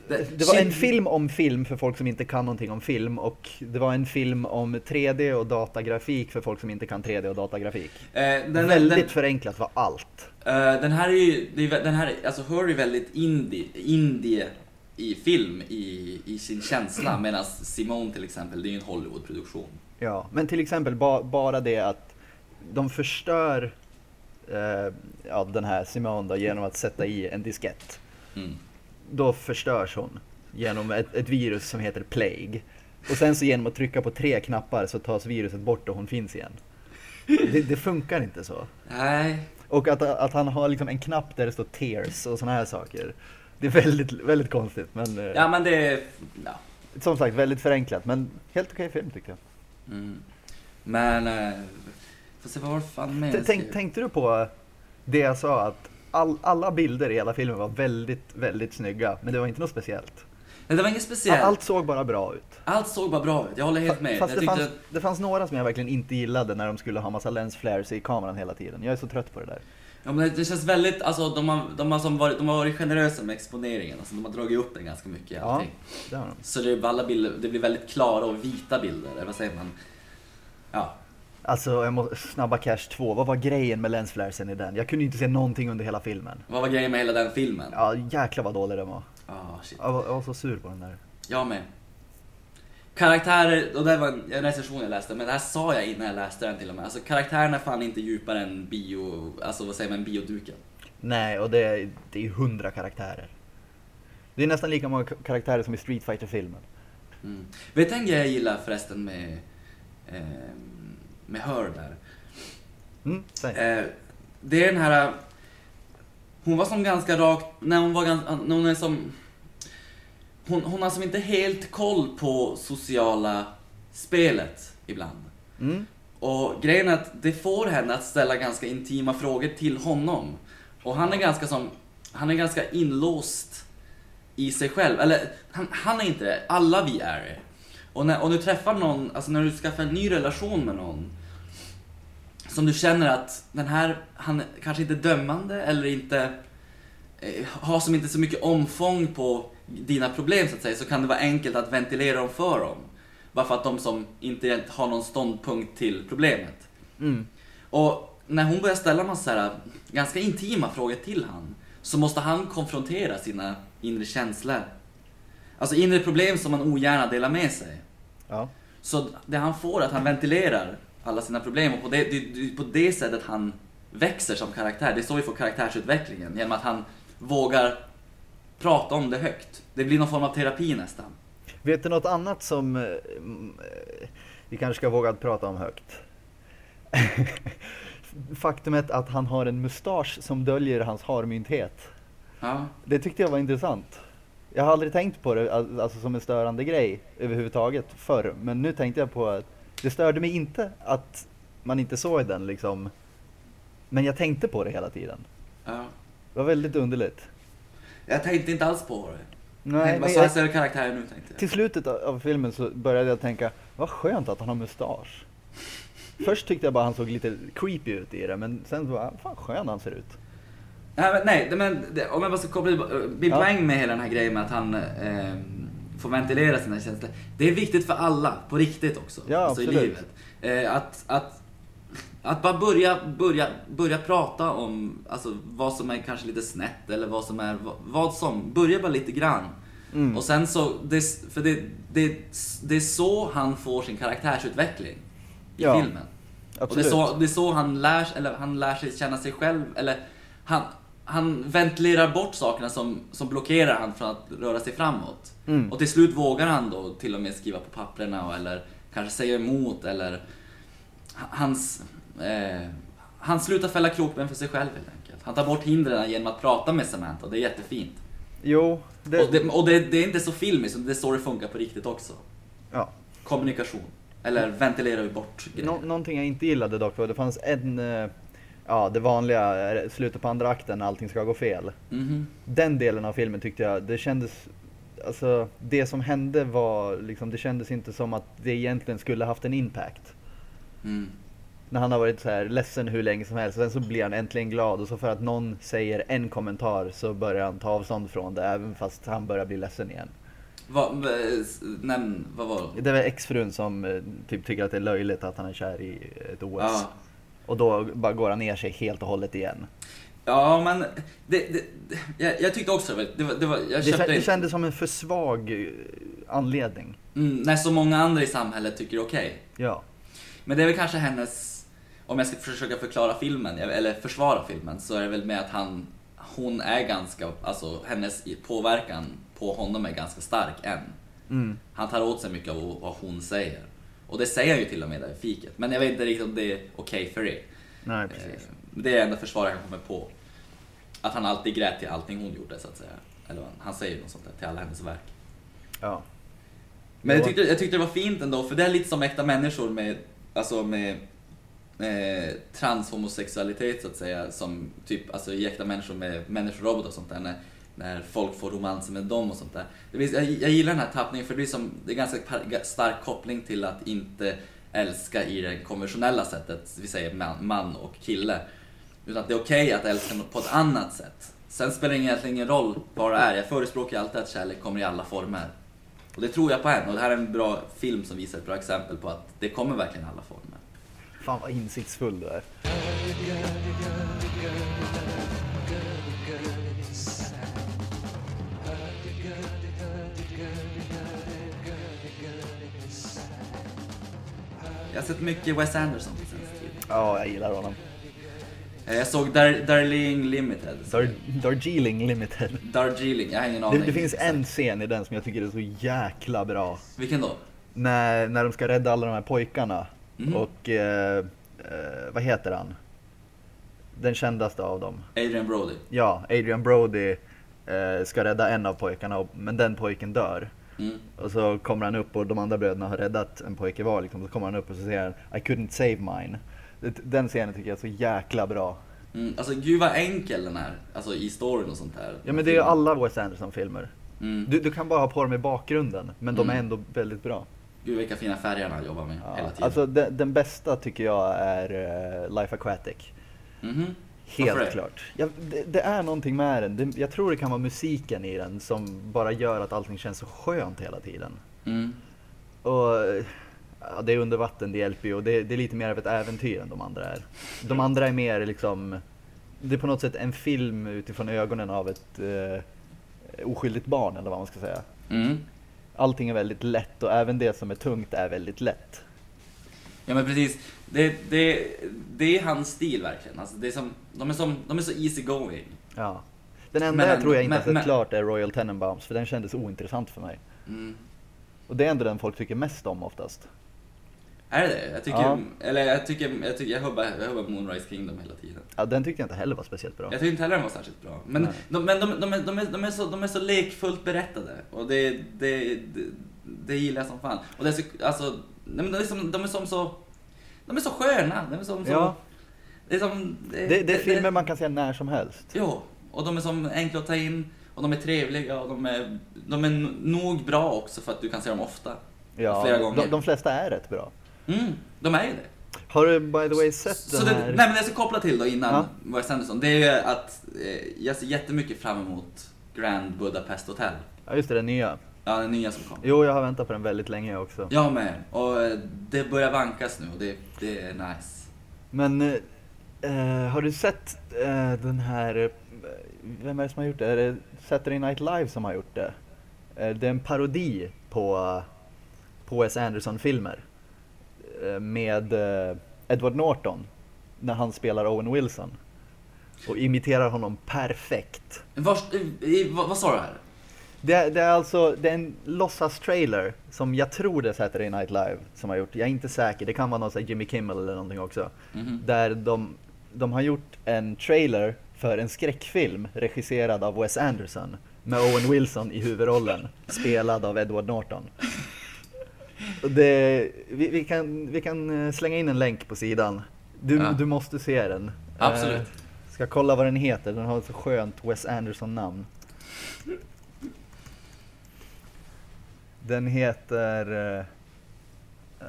det, det var en film om film för folk som inte kan någonting om film och det var en film om 3D och datagrafik för folk som inte kan 3D och datagrafik. Eh, den, väldigt den, förenklat var allt. Eh, den här är ju, är, den här, alltså Her är väldigt indie, indie i film i, i sin känsla medan Simone till exempel, det är ju en Hollywoodproduktion. Ja, men till exempel ba, bara det att de förstör eh, ja, den här Simone då, genom att sätta i en diskett. Mm. Då förstörs hon genom ett, ett virus som heter Plague. Och sen så genom att trycka på tre knappar så tas viruset bort och hon finns igen. Det, det funkar inte så. Nej, Och att, att han har liksom en knapp där det står tears och såna här saker. Det är väldigt, väldigt konstigt men eh, ja men det ja. som sagt väldigt förenklat. Men helt okej film tyckte jag. Mm. Men, eh, får se vad var fan med Tänk, tänkte du på det jag sa att all, alla bilder i hela filmen var väldigt, väldigt snygga. Men det var inte något speciellt. Nej, det var inget speciellt. Allt såg bara bra ut. Allt såg bara bra ut, jag håller helt med. Fast det fanns, det fanns några som jag verkligen inte gillade när de skulle ha massa lensflares i kameran hela tiden. Jag är så trött på det där. ja, men det, känns väldigt, alltså de har, de, har som varit, de har varit generösa med exponeringen. Alltså, de har dragit upp den ganska mycket. Ja. Det har de. Så det, alla bilder, det blir väldigt klara och vita bilder, eller vad säger man? Ja. Alltså, jag må, Snabba Cash 2, vad var grejen med lensflaresen i den? Jag kunde inte se någonting under hela filmen. Vad var grejen med hela den filmen? Ja, jäklar vad dålig den var. Ah, shit. Jag var, jag var så sur på den där. Jag med. Karaktärer, och det var en en recension jag läste, men det här sa jag innan jag läste den till och med. Alltså karaktärerna är fan inte djupare än bio, alltså vad säger man, bioduken. Nej, och det är, det är ju hundra karaktärer. Det är nästan lika många k- karaktärer som i Street fighter filmen Mm. Vet du en grej jag gillar förresten med, eh, med Hör där? Mm, säg. Eh, det är den här... Hon var som ganska rak, när hon var ganska, när hon är som... Hon, hon har som inte helt koll på sociala spelet ibland. Mm. Och grejen är att det får henne att ställa ganska intima frågor till honom. Och han är ganska som, han är ganska inlåst i sig själv. Eller, han, han är inte det, alla vi är det. Och när, och du träffar någon, alltså när du skaffar en ny relation med någon, som du känner att den här, han kanske inte är dömande eller inte eh, har som inte så mycket omfång på dina problem så att säga, så kan det vara enkelt att ventilera dem för dem. Bara för att de som inte har någon ståndpunkt till problemet. Mm. Och när hon börjar ställa massa här, ganska intima frågor till han, så måste han konfrontera sina inre känslor. Alltså inre problem som man ogärna delar med sig. Ja. Så det han får är att han ventilerar alla sina problem och på det, det, det på det sättet han växer som karaktär. Det är så vi får karaktärsutvecklingen, genom att han vågar prata om det högt. Det blir någon form av terapi nästan. Vet du något annat som eh, eh, vi kanske ska våga prata om högt? Faktumet att han har en mustasch som döljer hans harmynthet. Ja. Det tyckte jag var intressant. Jag har aldrig tänkt på det al- alltså som en störande grej överhuvudtaget förr. Men nu tänkte jag på att det störde mig inte att man inte såg den liksom. Men jag tänkte på det hela tiden. ja. Det var väldigt underligt. Jag tänkte inte alls på det. Nej, men så här ser karaktären nu tänkte jag. till slutet av- filmen så började jag tänka, vad skönt att han har mustasch. Först tyckte jag bara han såg lite creepy ut i det, men sen så, ah, fan skön han ser ut. Nej, men, nej men, om jag bara ska koppla min Ja. poäng med hela den här grejen med att han eh, får ventilera sina känslor. Det är viktigt för alla, på riktigt också. Ja, alltså i livet. Eh, att, att, att bara börja, börja, börja prata om alltså, vad som är kanske lite snett eller vad som är, vad, vad som. Börja bara lite grann. Mm. Och sen så, det, för det, det, det är så han får sin karaktärsutveckling i Ja, filmen. Och Absolut. det är, så, det är så han lär, eller han lär sig känna sig själv, eller han, han ventilerar bort sakerna som, som blockerar han från att röra sig framåt. Mm. Och till slut vågar han då till och med skriva på papperna och, eller kanske säga emot eller hans, eh, han slutar fälla krokben för sig själv helt enkelt. Han tar bort hindren genom att prata med Samantha och det är jättefint. Jo, det, och det, och det, det är inte så filmiskt, det är så det funkar på riktigt också. ja. Kommunikation. Eller ventilera bort grejer. Nå- någonting jag inte gillade dock var det fanns en, eh, ja det vanliga, eh, slutet på andra akten när allting ska gå fel. Mhm. Den delen av filmen tyckte jag, det kändes, alltså det som hände var liksom, det kändes inte som att det egentligen skulle haft en impact. Mm. När han har varit så här ledsen hur länge som helst, sen så blir han äntligen glad och så för att någon säger en kommentar så börjar han ta avstånd från det även fast han börjar bli ledsen igen. Vad, nämn, vad var det? Det väl exfrun som eh, typ tycker att det är löjligt att han är kär i ett OS. Ja. Och då bara går han ner sig helt och hållet igen. Ja, men det, det, det, jag, jag tyckte också det var, det var, det jag Det, köpte det det kändes som en för svag eh, anledning. mm, när så många andra i samhället tycker okej. Ja. Men det är väl kanske hennes, om jag ska försöka förklara filmen, eller försvara filmen, så är det väl med att han, hon är ganska, alltså hennes påverkan på honom är ganska stark än. Mm. Han tar åt sig mycket av vad hon säger. Och det säger han ju till och med där i fiket. Men jag vet inte riktigt om det är okej för det. Nej, Eh, precis. Det är enda försvar jag kan komma på. Att han alltid grät till allting hon gjorde så att säga. Eller han säger något sånt där till alla hennes verk. Ja. Men jag Ja. tyckte, jag tyckte det var fint ändå, för det är lite som äkta människor med, alltså med eh, transhomosexualitet så att säga. Som typ, alltså i äkta människor med människorobot och sånt där. När, när folk får romanser med dem och sånt där. Det finns, jag, jag gillar den här tappningen för det är, som, det är ganska stark koppling till att inte älska i det konventionella sättet, vi säger man, man och kille. Utan att det är okej att älska något på ett annat sätt. Sen spelar det egentligen ingen roll vad det är. Jag förespråkar alltid att kärlek kommer i alla former. Och det tror jag på än. Och det här är en bra film som visar ett bra exempel på att det kommer verkligen i alla former. Fan vad insiktsfull du är. Jag har sett mycket Wes Anderson på senaste tiden. Ja, jag gillar honom. Eh, Jag såg Dar Darling Limited. Dar Darjeeling Limited. Darjeeling, jag har ingen Det, aning. det finns en scen i den som jag tycker är så jäkla bra. Vilken då? När, när de ska rädda alla de här pojkarna. Mhm. Och, eh, eh, vad heter han? Den kändaste av dem. Adrian Brody. Ja, Adrian Brody eh, ska rädda en av pojkarna, men den pojken dör. Mm. Och så kommer han upp och de andra bröderna har räddat en pojke var liksom. Så kommer han upp och så säger han I couldn't save mine. Den scenen tycker jag är så jäkla bra. Mm. Alltså gud vad enkel den är, alltså i storyn och sånt här. Ja men det är ju alla Wes Anderson-filmer. Mm. Du, du kan bara ha på dem i bakgrunden, men de är Mm. ändå väldigt bra. Gud vilka fina färger han jobbar med hela Ja, tiden. alltså den, den bästa tycker jag är eh, Life Aquatic. Mhm. Helt klart. Ja, det, det är någonting med den. Det, jag tror det kan vara musiken i den som bara gör att allting känns så skönt hela tiden. Mm. Och ja, det är under vatten, det hjälper ju och det, det är lite mer av ett äventyr än de andra är. De andra är mer liksom, det är på något sätt en film utifrån ögonen av ett eh, oskyldigt barn eller vad man ska säga. Mm. Allting är väldigt lätt och även det som är tungt är väldigt lätt. Ja men precis, det, det, det är hans stil verkligen. Alltså, det är som, de, är som, de är så easy going. Ja. Den enda Men jag tror jag inte men- sett men- klart är Royal Tenenbaums för den kändes ointressant för mig. Mm. Och det är ändå den folk tycker mest om oftast. Är det? Jag tycker, Ja. eller jag tycker, jag tycker, jag hubbar, jag hubbar Moonrise Kingdom hela tiden. Ja, den tyckte jag inte heller var speciellt bra. Jag tycker inte heller den var särskilt bra. Men, Nej. de, men de, de, är, de, är, de, är så, de är så lekfullt berättade. Och det, det, det, det gillar jag som fan. Och det är så, alltså, nej, men de är som, de är som så, de är så sköna. De är som Ja. det är som, Det, det är filmer man kan se när som helst. Jo, och de är som enkla att ta in. Och de är trevliga och de är, de är nog bra också för att du kan se dem ofta. Ja, Flera gånger. De, de flesta är rätt bra. Mm, de är ju det. Har du by the way sett Så den det, här? nej men det jag ska koppla till då innan Ja. Wes Anderson, det är ju att eh, jag ser jättemycket fram emot Grand Budapest Hotel. Ja just det, den nya. Ja, den nya som kom. Jo, jag har väntat på den väldigt länge också. Jag med. Och eh, det börjar vankas nu och det, det är nice. Men eh, har du sett eh, den här, eh, vem är det som har gjort det? Är det Saturday Night Live som har gjort det? Eh, det är en parodi på, på Wes Anderson-filmer. Eh, med eh, Edward Norton, när han spelar Owen Wilson. Och imiterar honom perfekt. Vars, i, i, vad, vad sa du här? Det, är- det är alltså det är en låtsas-trailer som jag tror det är Saturday Night Live som har gjort. Jag är inte säker, det kan vara någon sån Jimmy Kimmel eller någonting också. Mhm. Där de, de har gjort en trailer för en skräckfilm regisserad av Wes Anderson med Owen Wilson i huvudrollen, spelad av Edward Norton. Det, vi, vi, kan, vi kan eh, slänga in en länk på sidan. Du, Ja. du måste se den. Absolut. Eh, ska kolla vad den heter, den har ett så skönt Wes Anderson-namn. Den heter... eh,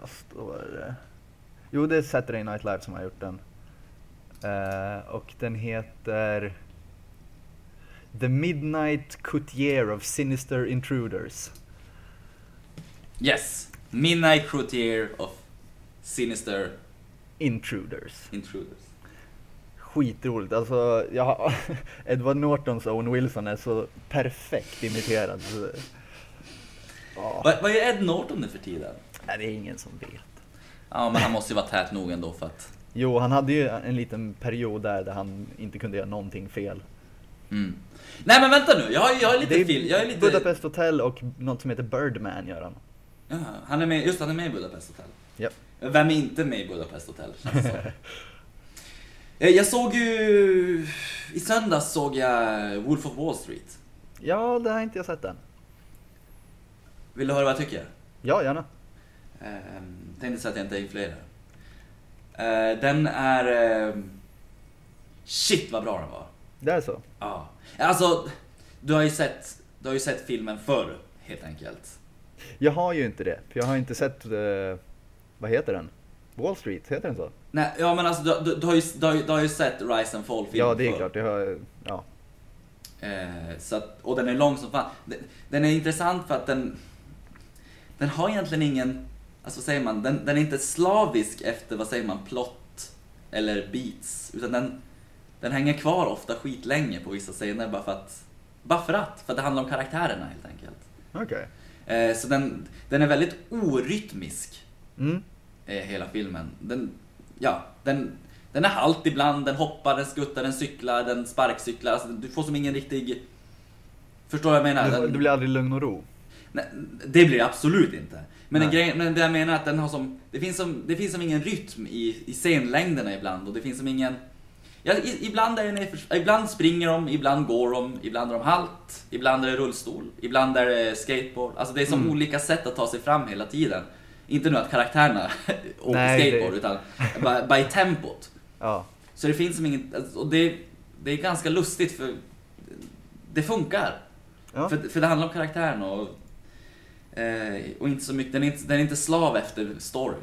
vad står det? Jo, det är Saturday Night Live som har gjort den. Eh, och den heter... The Midnight Coutier of Sinister Intruders. Yes! Midnight Croupier of Sinister Intruders. Intruders. Skitroligt. Alltså, jag har, Edward Nortons Owen Wilson är så perfekt imiterad. Ja. Vad, vad gör Ed Norton nu för tiden? Nej, det är ingen som vet. Ja, men han måste ju vara tät nog ändå för att... Jo, han hade ju en liten period där, där han inte kunde göra någonting fel. Mm. Nej men vänta nu, jag har, jag är lite Det är fil, jag är lite... Budapest Hotel och något som heter Birdman gör han. Ja, han är med, just han är med i Budapest Hotel. Japp. Vem är inte med i Budapest Hotel? som. Eh, jag såg ju... I söndags såg jag Wolf of Wall Street. Ja, det har inte jag sett än. Vill du höra vad jag tycker? Ja, gärna. Ehm, tänkte säga att jag inte influerar. Uh, den är... ehm, shit vad bra den var. Det är så. Ja. Alltså, du har ju sett, du har ju sett filmen förr, helt enkelt. Jag har ju inte det, för jag har inte sett, eh, vad heter den? Wall Street, heter den så? Nej, ja men alltså du, du, du, har, ju, du, har, ju, du har ju sett Rise and Fall-filmen Ja, det är förr. klart. Det har, ja. Eh, så att, och den är lång som fan. Den, den är intressant för att den, den har egentligen ingen, alltså vad säger man, den, den är inte slavisk efter, vad säger man, plott eller beats. Utan den, den hänger kvar ofta skitlänge på vissa scener bara för att, bara för att, för att det handlar om karaktärerna helt enkelt. Okej. Eh, så den, den är väldigt orytmisk. Mm. eh, hela filmen. Den, ja, den, den är halt ibland, den hoppar, den skuttar, den cyklar, den sparkcyklar. Alltså, du får som ingen riktig... Förstår vad jag menar? Den- det blir aldrig lugn och ro. Nej, det blir det absolut inte. Men, den Nej. grejen, men det jag menar är att den har som, det finns som, det finns som ingen rytm i, i scenlängderna ibland och det finns som ingen... Ja, i, ibland, är nedför- ibland springer de, ibland går de, ibland är de halt, ibland är det rullstol, ibland är det skateboard. Alltså det är som Mm. olika sätt att ta sig fram hela tiden. Inte nu att karaktärerna åker Nej, det- skateboard utan bara, bara i tempot. Ja. Så det finns som inget, alltså, och det, det är ganska lustigt för det funkar. Ja. För, för det handlar om karaktären och, eh, och inte så mycket, den är inte, den är inte slav efter story.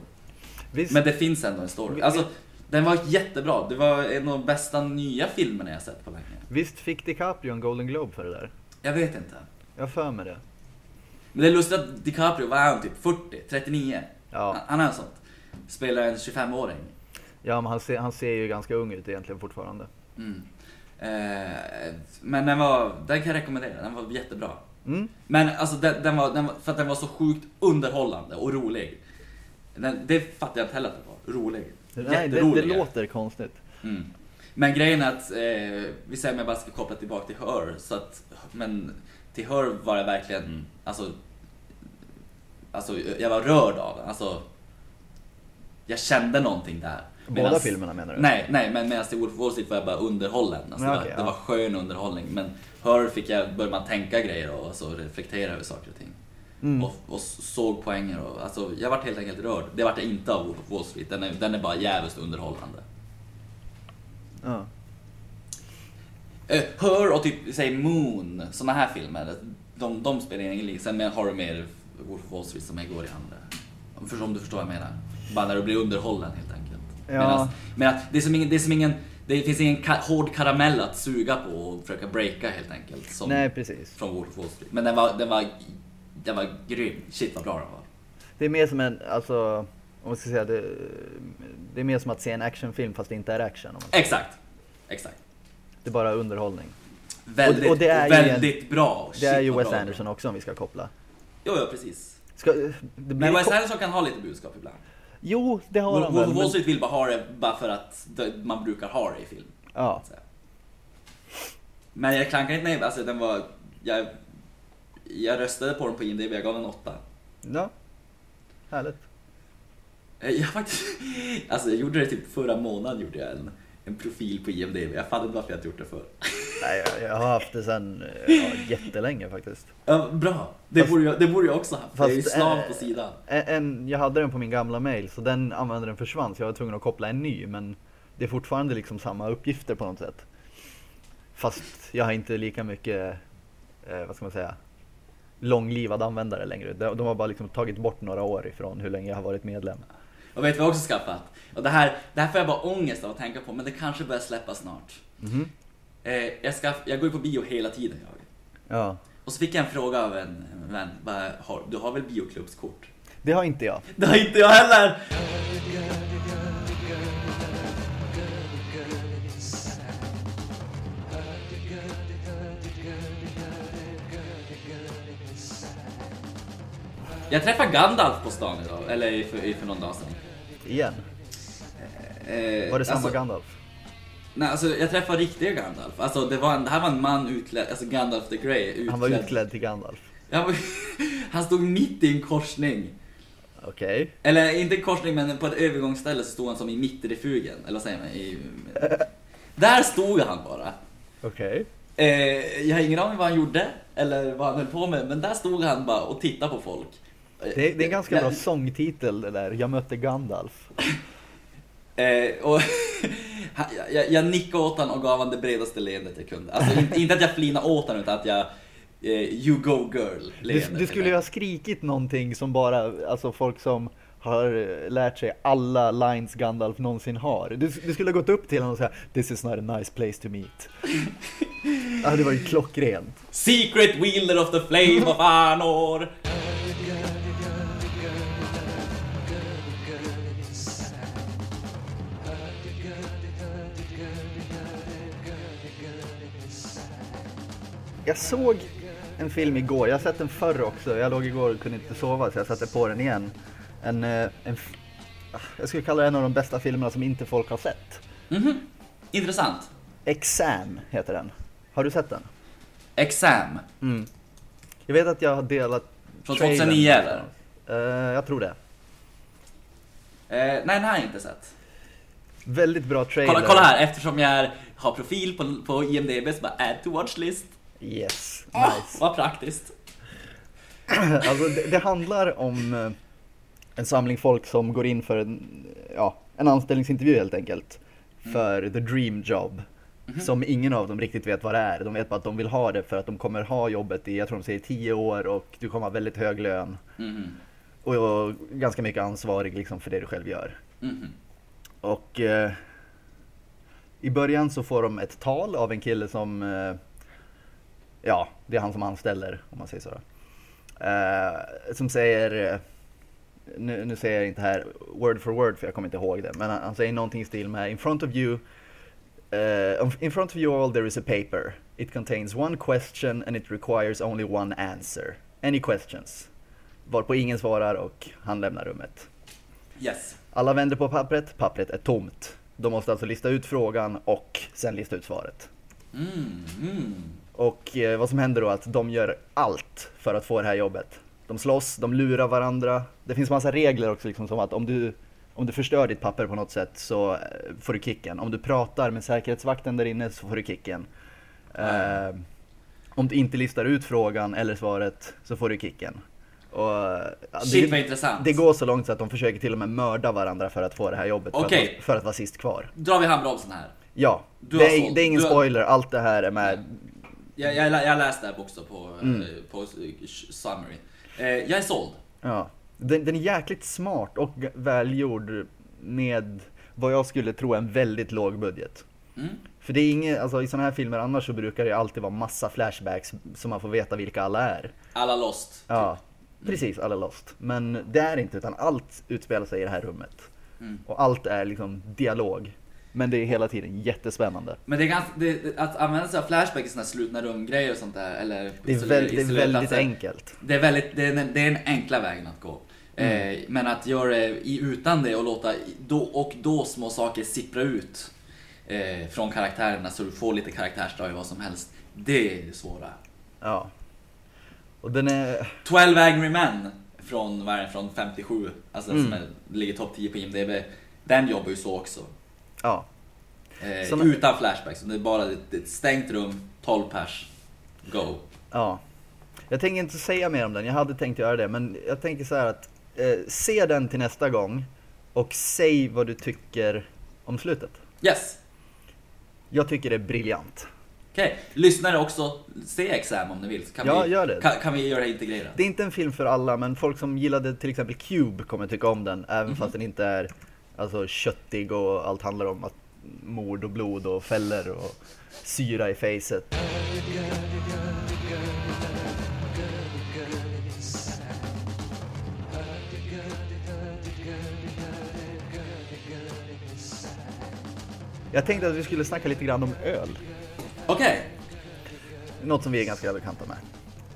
Visst, Men det finns ändå en story. Alltså, den var jättebra. Det var en av de bästa nya filmerna jag sett på länge. visst fick DiCaprio en Golden Globe för det där? Jag vet inte. Jag för mig det. Men det är lustigt att DiCaprio, vad är han typ? 40? 39? Ja, Han- Han är sånt. Spelar en 25-åring. ja men han ser, han ser ju ganska ung ut egentligen fortfarande. Mm. Eh, men den var, den kan jag rekommendera. Den var jättebra. Mm. Men alltså den, den, var, den var, för att den var så sjukt underhållande och rolig. Den, det fattar jag inte heller att den var. Rolig. Nej, det, det låter konstigt. Mm. Men grejen är att, eh, vi säger om jag bara ska koppla tillbaka till Her, så att, men till Her var jag verkligen, alltså, alltså jag var rörd av den. Alltså, jag kände någonting där. Båda Medans- filmerna menar du? Nej, nej, men medan till Wolf of Wall Street var jag bara underhållen. Alltså, Ja, det, var, okej, det ja. var skön underhållning. Men Her fick jag, började man tänka grejer och alltså, reflektera över saker och ting. Mm. Och, och såg poänger och alltså, jag vart helt enkelt rörd. Det vart jag inte av Wall Street. Den är, den är bara jävligt underhållande. Ja. Uh, Her och typ, säg Moon, såna här filmer, de, de spelar ingen roll. Sen har du mer Wolf of Wall Street som jag går i andra. Om du förstår vad jag menar. Bara när du blir underhållen helt enkelt. Ja. Medans, men att det, är som ingen, det är som ingen, det finns ingen ka, hård karamell att suga på och försöka breaka helt enkelt. Som Nej, precis. från Wolf Wall Street. Men den var, den var, den var grym. Shit vad bra den var. Det är mer som en, alltså, om man ska säga det, det är mer som att se en actionfilm fast det inte är action. Exakt. Exakt. Det är bara underhållning. Väldigt, Och- och det är väldigt bra. Det är Shit, ju Wes bra. Anderson också om vi ska koppla. Jo, ja, precis. Ska, det Men Wes Anderson kan ha lite budskap ibland. Jo, det har han väl. Wall Street vill bara ha det bara för att man brukar ha det i film. ja. Men jag klankar inte ner, alltså den var... Jag, jag röstade på den på IMDB, jag gav den 8. ja, härligt. Jag faktiskt... Alltså jag gjorde det typ förra månaden gjorde jag en, en profil på IMDB. Jag fattar inte varför jag inte gjort det förr. Nej, jag, jag har haft det sen ja, jättelänge faktiskt. Ja, bra. Det, Fast- borde jag, det borde jag också haft. jag är ju slav eh, på sidan. En, en, jag hade den på min gamla mail, så den användaren försvann, så jag var tvungen att koppla en ny, men det är fortfarande liksom samma uppgifter på något sätt. Fast jag har inte lika mycket, eh, vad ska man säga, långlivad användare längre. De, de har bara liksom tagit bort några år ifrån hur länge jag har varit medlem. Och vet vad jag också skaffat? Och det här, det här får jag bara ångest av att tänka på, men det kanske börjar släppa snart. Mhm. Eh, jag, skaff, jag går ju på bio hela tiden jag. Ja, Och så fick jag en fråga av en vän. Bara, har, du har väl bioklubbskort? det har inte jag. Det har inte jag heller! Jag träffade Gandalf på stan idag, eller för, för någon dag sedan. Igen. Eh, Var det samma alltså, Gandalf? Nej, alltså jag träffade riktiga Gandalf. Alltså det, var en, det här var en man utklädd, alltså Gandalf the Grey. Utklädd. Han var utklädd till Gandalf. Han, var, han stod mitt i en korsning. Okej. Eller inte en korsning, men på ett övergångsställe så stod han som i mittenrefugen. Eller vad säger man? I, där stod han bara. Okej. Eh, jag har ingen aning vad han gjorde, eller vad han höll på med, men där stod han bara och tittade på folk. Det, är- det är en ganska bra Men- sångtitel det där, Jag mötte Gandalf. Eh, och jag, jag nickade åt honom och gav honom det bredaste leendet jag kunde. Alltså inte, inte att jag flinade åt honom utan att jag eh, You go girl Du, du skulle ju ha skrikit någonting som bara, alltså folk som har lärt sig alla lines Gandalf någonsin har. Du, du skulle ha gått upp till honom och sagt This is not a nice place to meet. Det hade varit klockrent. Secret wielder of the flame of Anor. Jag såg en film igår, jag har sett den förr också. Jag låg igår och kunde inte sova så jag satte på den igen. En, eh, en, ah, jag skulle kalla det en av de bästa filmerna som inte folk har sett. Mhm. Intressant. Exam heter den. Har du sett den? Exam. Mm. Jag vet att jag har delat Från trailern 2009 eller? Eh, jag tror det. Eh, nej, den har jag inte sett. Väldigt bra trailer. Kolla, kolla här, eftersom jag har profil på, på IMDB så bara add to watch list. Yes, Åh, nice. vad praktiskt. Alltså det, det handlar om eh, en samling folk som går in för en, ja, en anställningsintervju helt enkelt. För the dream job. Som ingen av dem riktigt vet vad det är. De vet bara att de vill ha det för att de kommer ha jobbet i, jag tror de säger 10 år och du kommer ha väldigt hög lön. Mhm. Och, och ganska mycket ansvarig liksom för det du själv gör. Mhm. Och eh, i början så får de ett tal av en kille som, eh, ja, det är han som anställer om man säger så. Eh, som säger, eh, nu, nu säger jag inte här word for word för jag kommer inte ihåg det, men han, han säger någonting i stil med In front of you eh, In front of you all there is a paper. It contains one question and it requires only one answer. Any questions? Varpå ingen svarar och han lämnar rummet. Yes. Alla vänder på pappret, pappret är tomt. De måste alltså lista ut frågan och sen lista ut svaret. Mm, mm. Och eh, vad som händer då är att de gör allt för att få det här jobbet. De slåss, de lurar varandra. Det finns massa regler också, liksom som att om du, om du förstör ditt papper på något sätt så eh, får du kicken. Om du pratar med säkerhetsvakten där inne så får du kicken. Eh, om du inte listar ut frågan eller svaret så får du kicken. Och, ja, Shit vad det, intressant. det går så långt så att de försöker till och med mörda varandra för att få det här jobbet. För, Okej. att, vara- för att vara sist kvar. Drar vi handbromsen här. Ja, det har är, det är ingen Du har- spoiler. Allt det här är med. Jag, jag, jag läste det här också på, Mm. eh, på eh, summary. Eh, jag är såld. Ja. Den, den är jäkligt smart och välgjord med vad jag skulle tro en väldigt låg budget. Mm. För det är inget, alltså i sådana här filmer annars så brukar det alltid vara massa flashbacks så man får veta vilka alla är. Alla lost. Ja, precis, alla Lost. Men det är inte, utan allt utspelar sig i det här rummet. Mm. Och allt är liksom dialog. Men det är hela tiden jättespännande. Men det är ganska, det, att använda sig av flashback i såna här slutna rumgrejer och sånt där, eller Det är, väl, det är väldigt platser, enkelt. Det är, väldigt, det är, den, det är den enkla vägen att gå. Mm. Eh, men att göra det i, utan det och låta då och då små saker sippra ut eh, från karaktärerna så du får lite karaktärsdrag i vad som helst. Det är det svåra. Ja. Och den är, 12 Angry Men från, vad är det, från 57, alltså Mm. som är, ligger topp 10 på IMDB. Den jobbar ju så också. Ja. Eh, Såna- Utan flashbacks, det är bara ett, ett stängt rum, 12 pers, go. Ja. Jag tänker inte säga mer om den, jag hade tänkt göra det, men jag tänker så här att eh, se den till nästa gång och säg vad du tycker om slutet. Yes! Jag tycker det är briljant. Okej, lyssnare också, se Exam om ni vill. så Kan Ja, vi, gör det. Kan, kan vi göra det integrerat? Det är inte en film för alla, men folk som gillade till exempel Cube kommer tycka om den, även Mhm. fast den inte är alltså, köttig och allt handlar om att mord och blod och fällor och syra i facet. Jag tänkte att vi skulle snacka lite grann om öl. Okej, Något som vi är ganska bekanta med.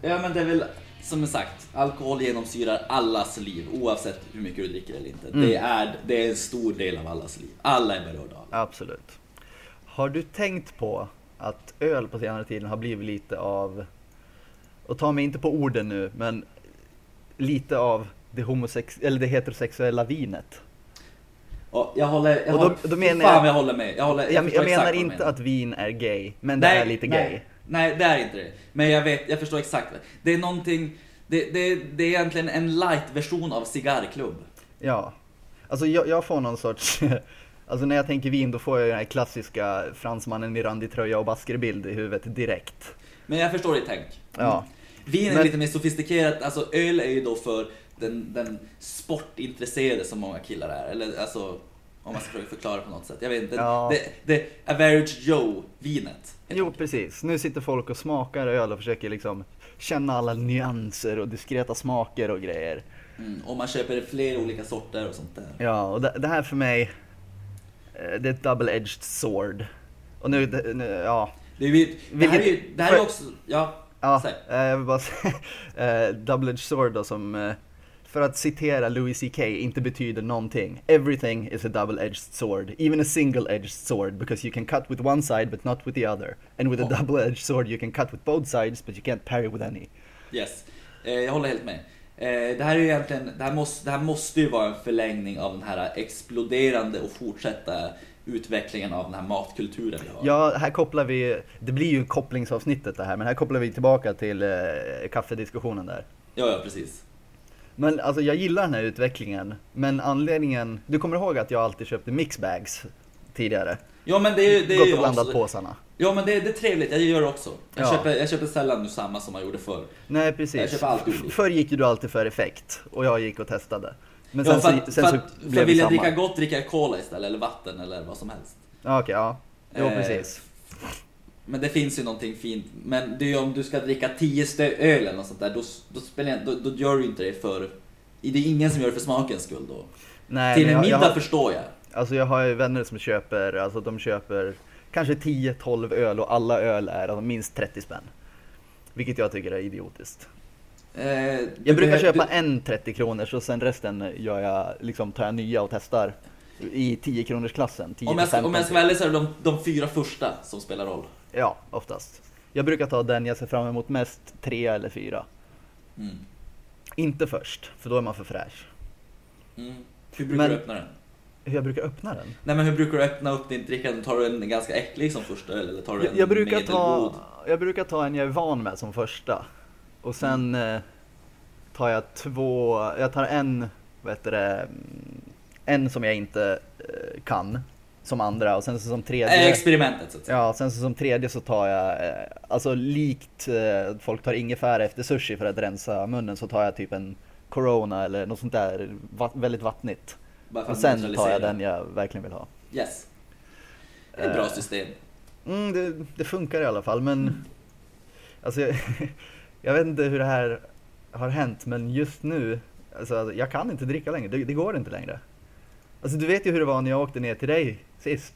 ja men det är väl som sagt, alkohol genomsyrar allas liv oavsett hur mycket du dricker eller inte. Mm. Det, är, det är en stor del av allas liv. Alla är berörda av det. Absolut. Har du tänkt på att öl på senare tiden har blivit lite av, och ta mig inte på orden nu, men lite av det, homosex eller det heterosexuella vinet. Jag håller, jag Och då- håller, då menar fan jag- jag håller med. Jag, håller, Jag, jag, menar inte menar. att vin är gay, men det är lite nej, gay. Nej, det är inte det. Men jag vet, jag förstår exakt. Det är någonting, det, det, det är egentligen en light-version av cigarrklubb. Ja. Alltså jag, jag får någon sorts, alltså när jag tänker vin då får jag den här klassiska fransmannen i randig tröja och baskerbild i huvudet direkt. Men jag förstår ditt tänk. Ja. Vin är Men- lite mer sofistikerat, alltså öl är ju då för den, den sportintresserade som många killar är. Eller alltså, om man ska försöka förklara på något sätt. Jag vet inte. Ja. Det, det average Joe-vinet. Jo, precis. Nu sitter folk och smakar öl och försöker liksom känna alla nyanser och diskreta smaker och grejer. Mm, och man köper fler olika sorter och sånt där. Ja, och det, det här för mig, eh, det är ett double-edged sword. Och nu, det- nu ja, Det, ju- det här är ju, det här är också, ja, ja eh, jag vill bara säga, eh, double-edged sword då som, för att citera Louis CK, inte betyder någonting. Everything is a double-edged sword, even a single-edged sword, because you can cut with one side but not with the other. And with a double-edged sword you can cut with both sides but you can't parry with any. Yes, eh, jag håller helt med. Eh, det här är ju egentligen, det här, måste, det här måste ju vara en förlängning av den här exploderande och fortsätta utvecklingen av den här matkulturen vi har. Ja, här kopplar vi, det blir ju kopplingsavsnittet det här, men här kopplar vi tillbaka till eh, kaffediskussionen där. ja, ja precis. Men alltså jag gillar den här utvecklingen, men anledningen, du kommer ihåg att jag alltid köpte mixbags tidigare? Ja men det är ju det är Gått och blandat också, påsarna. Ja men det, det är trevligt, jag gör det också. Jag, Ja. köper, jag köper sällan nu samma som jag gjorde förr. Nej Jag precis. köper alltid olika. Förr gick ju du alltid för effekt och jag gick och testade. Men Ja, sen, för så, sen för så för blev det vill jag samma. dricka gott dricker jag cola istället, eller vatten eller vad som helst. Ja, okej, ja. Jo Eh, precis. Men det finns ju någonting fint. Men det är om du ska dricka 10 stö- öl eller något sånt där, då, då, spelar då, då gör du inte det för... Det är ingen som gör det för smakens skull då. Nej, Till en jag, jag, middag har, förstår jag. alltså jag har ju vänner som köper, alltså de köper kanske 10-12 öl och alla öl är alltså minst 30 spänn. Vilket jag tycker är idiotiskt. Eh, Jag brukar behö- köpa du- en 30 kronor och sen resten gör jag, liksom tar jag nya och testar i 10 kronors klassen. 10 Om jag, ska, om jag ska vara ärlig så är det de, de fyra första som spelar roll. Ja, oftast. Jag brukar ta den jag ser fram emot mest, tre eller fyra. Mm. Inte först, för då är man för fräsch. Mm. Hur brukar Men- du öppna den? Hur jag brukar öppna den? Nej men hur brukar du öppna upp din drickande? Tar du en ganska äcklig som första eller tar du en Jag, brukar ta, medelgod? jag brukar ta en jag är van med som första. Och sen Mm. eh, tar jag två, jag tar en, vad heter det, mm, en som jag inte eh, kan som andra och sen så som Eh, tredje. experimentet så att säga. Ja, sen så som tredje så tar jag, eh, alltså likt eh, folk tar ingefära efter sushi för att rensa munnen så tar jag typ en Corona eller något sånt där väldigt vattnigt. Och sen tar jag den jag verkligen vill ha. Yes. Det är ett bra Eh, system. Mm, det, det funkar i alla fall men alltså jag, jag vet inte hur det här har hänt men just nu, alltså jag kan inte dricka längre, det, det går inte längre. Alltså du vet ju hur det var när jag åkte ner till dig sist.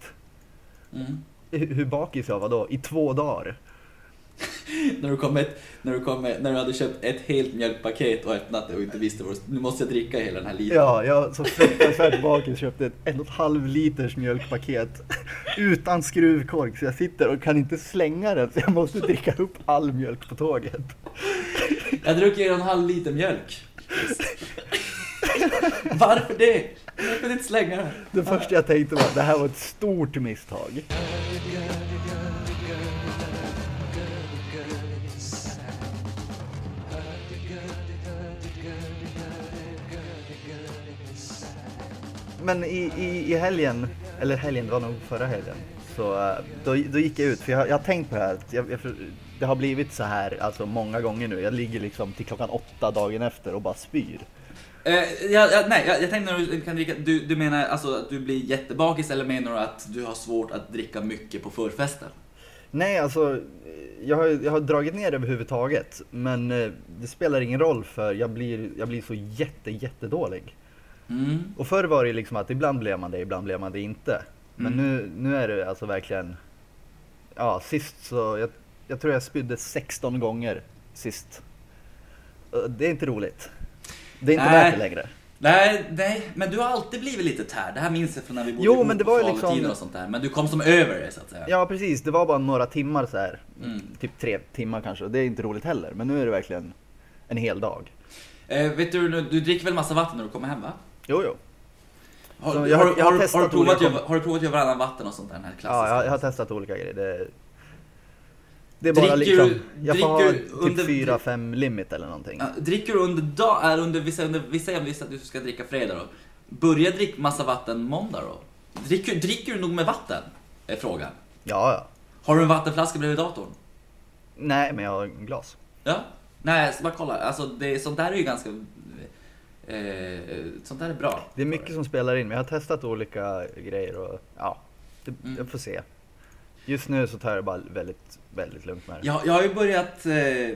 Mm. Hur, bakis jag var då, i två dagar. när, du kom ett, när, du kom när du hade köpt ett helt mjölkpaket och öppnat det och inte visste vad Nu måste jag dricka hela den här litern. Ja, jag så fruktansvärt bakis köpte ett en och ett halv liters mjölkpaket utan skruvkork så jag sitter och kan inte slänga den så jag måste dricka upp all mjölk på tåget. Jag druckit en och en halv liter mjölk. Varför det? Jag kunde inte slänga den. Det första jag tänkte var att det här var ett stort misstag. Men i, i, i helgen, eller helgen, det var nog förra helgen, så eh, då, då gick jag ut, för jag, jag har tänkt på det här, att jag, jag, det har blivit så här alltså många gånger nu, jag ligger liksom till klockan åtta dagen efter och bara spyr. Eh, jag, jag, nej, jag, jag tänkte när du kan dricka, du, du menar alltså att du blir jättebakis eller menar du att du har svårt att dricka mycket på förfesten? Nej, alltså jag har, jag har dragit ner överhuvudtaget, men eh, det spelar ingen roll för jag blir, jag blir så jätte, jättedålig. Mm. Och förr var det liksom att ibland blev man det, ibland blev man det inte. Men Mm. nu, nu är det alltså verkligen, ja sist så, jag, jag tror jag spydde 16 gånger sist. Det är inte roligt. Det är inte värt det längre. Nej, nej, men du har alltid blivit lite tärd. Det här minns jag från när vi bodde Jo, men det var ju liksom- och sånt där. Men du kom som över det så att säga. Ja precis, det var bara några timmar så här. Mm. Typ tre timmar kanske, och det är inte roligt heller. Men nu är det verkligen en hel dag. Eh, vet du, du dricker väl massa vatten när du kommer hem va? Jo, jo. Har, du provat olika- göra- har du provat att göra varannan vatten och sånt där? Den här klassiska? Ja, jag, jag har testat olika grejer. Det, det är bara Dricker liksom, jag får ha typ under- 4-5 limit eller någonting. Ja, dricker du under dag, är under, vi säger, under, vi säger vissa att du ska dricka fredag då. Börja dricka massa vatten måndag då. Dricker, dricker du nog med vatten? Är frågan. Ja, ja. Har du en vattenflaska bredvid datorn? Nej, men jag har glas. Ja? Nej, bara kolla. Alltså, det, sånt där är ju ganska... Eh, sånt där är bra. Det är mycket som spelar in, men jag har testat olika grejer och ja, det, Mm. jag får se. Just nu så tar jag det bara väldigt, väldigt lugnt med det. Jag, jag har ju börjat... Eh,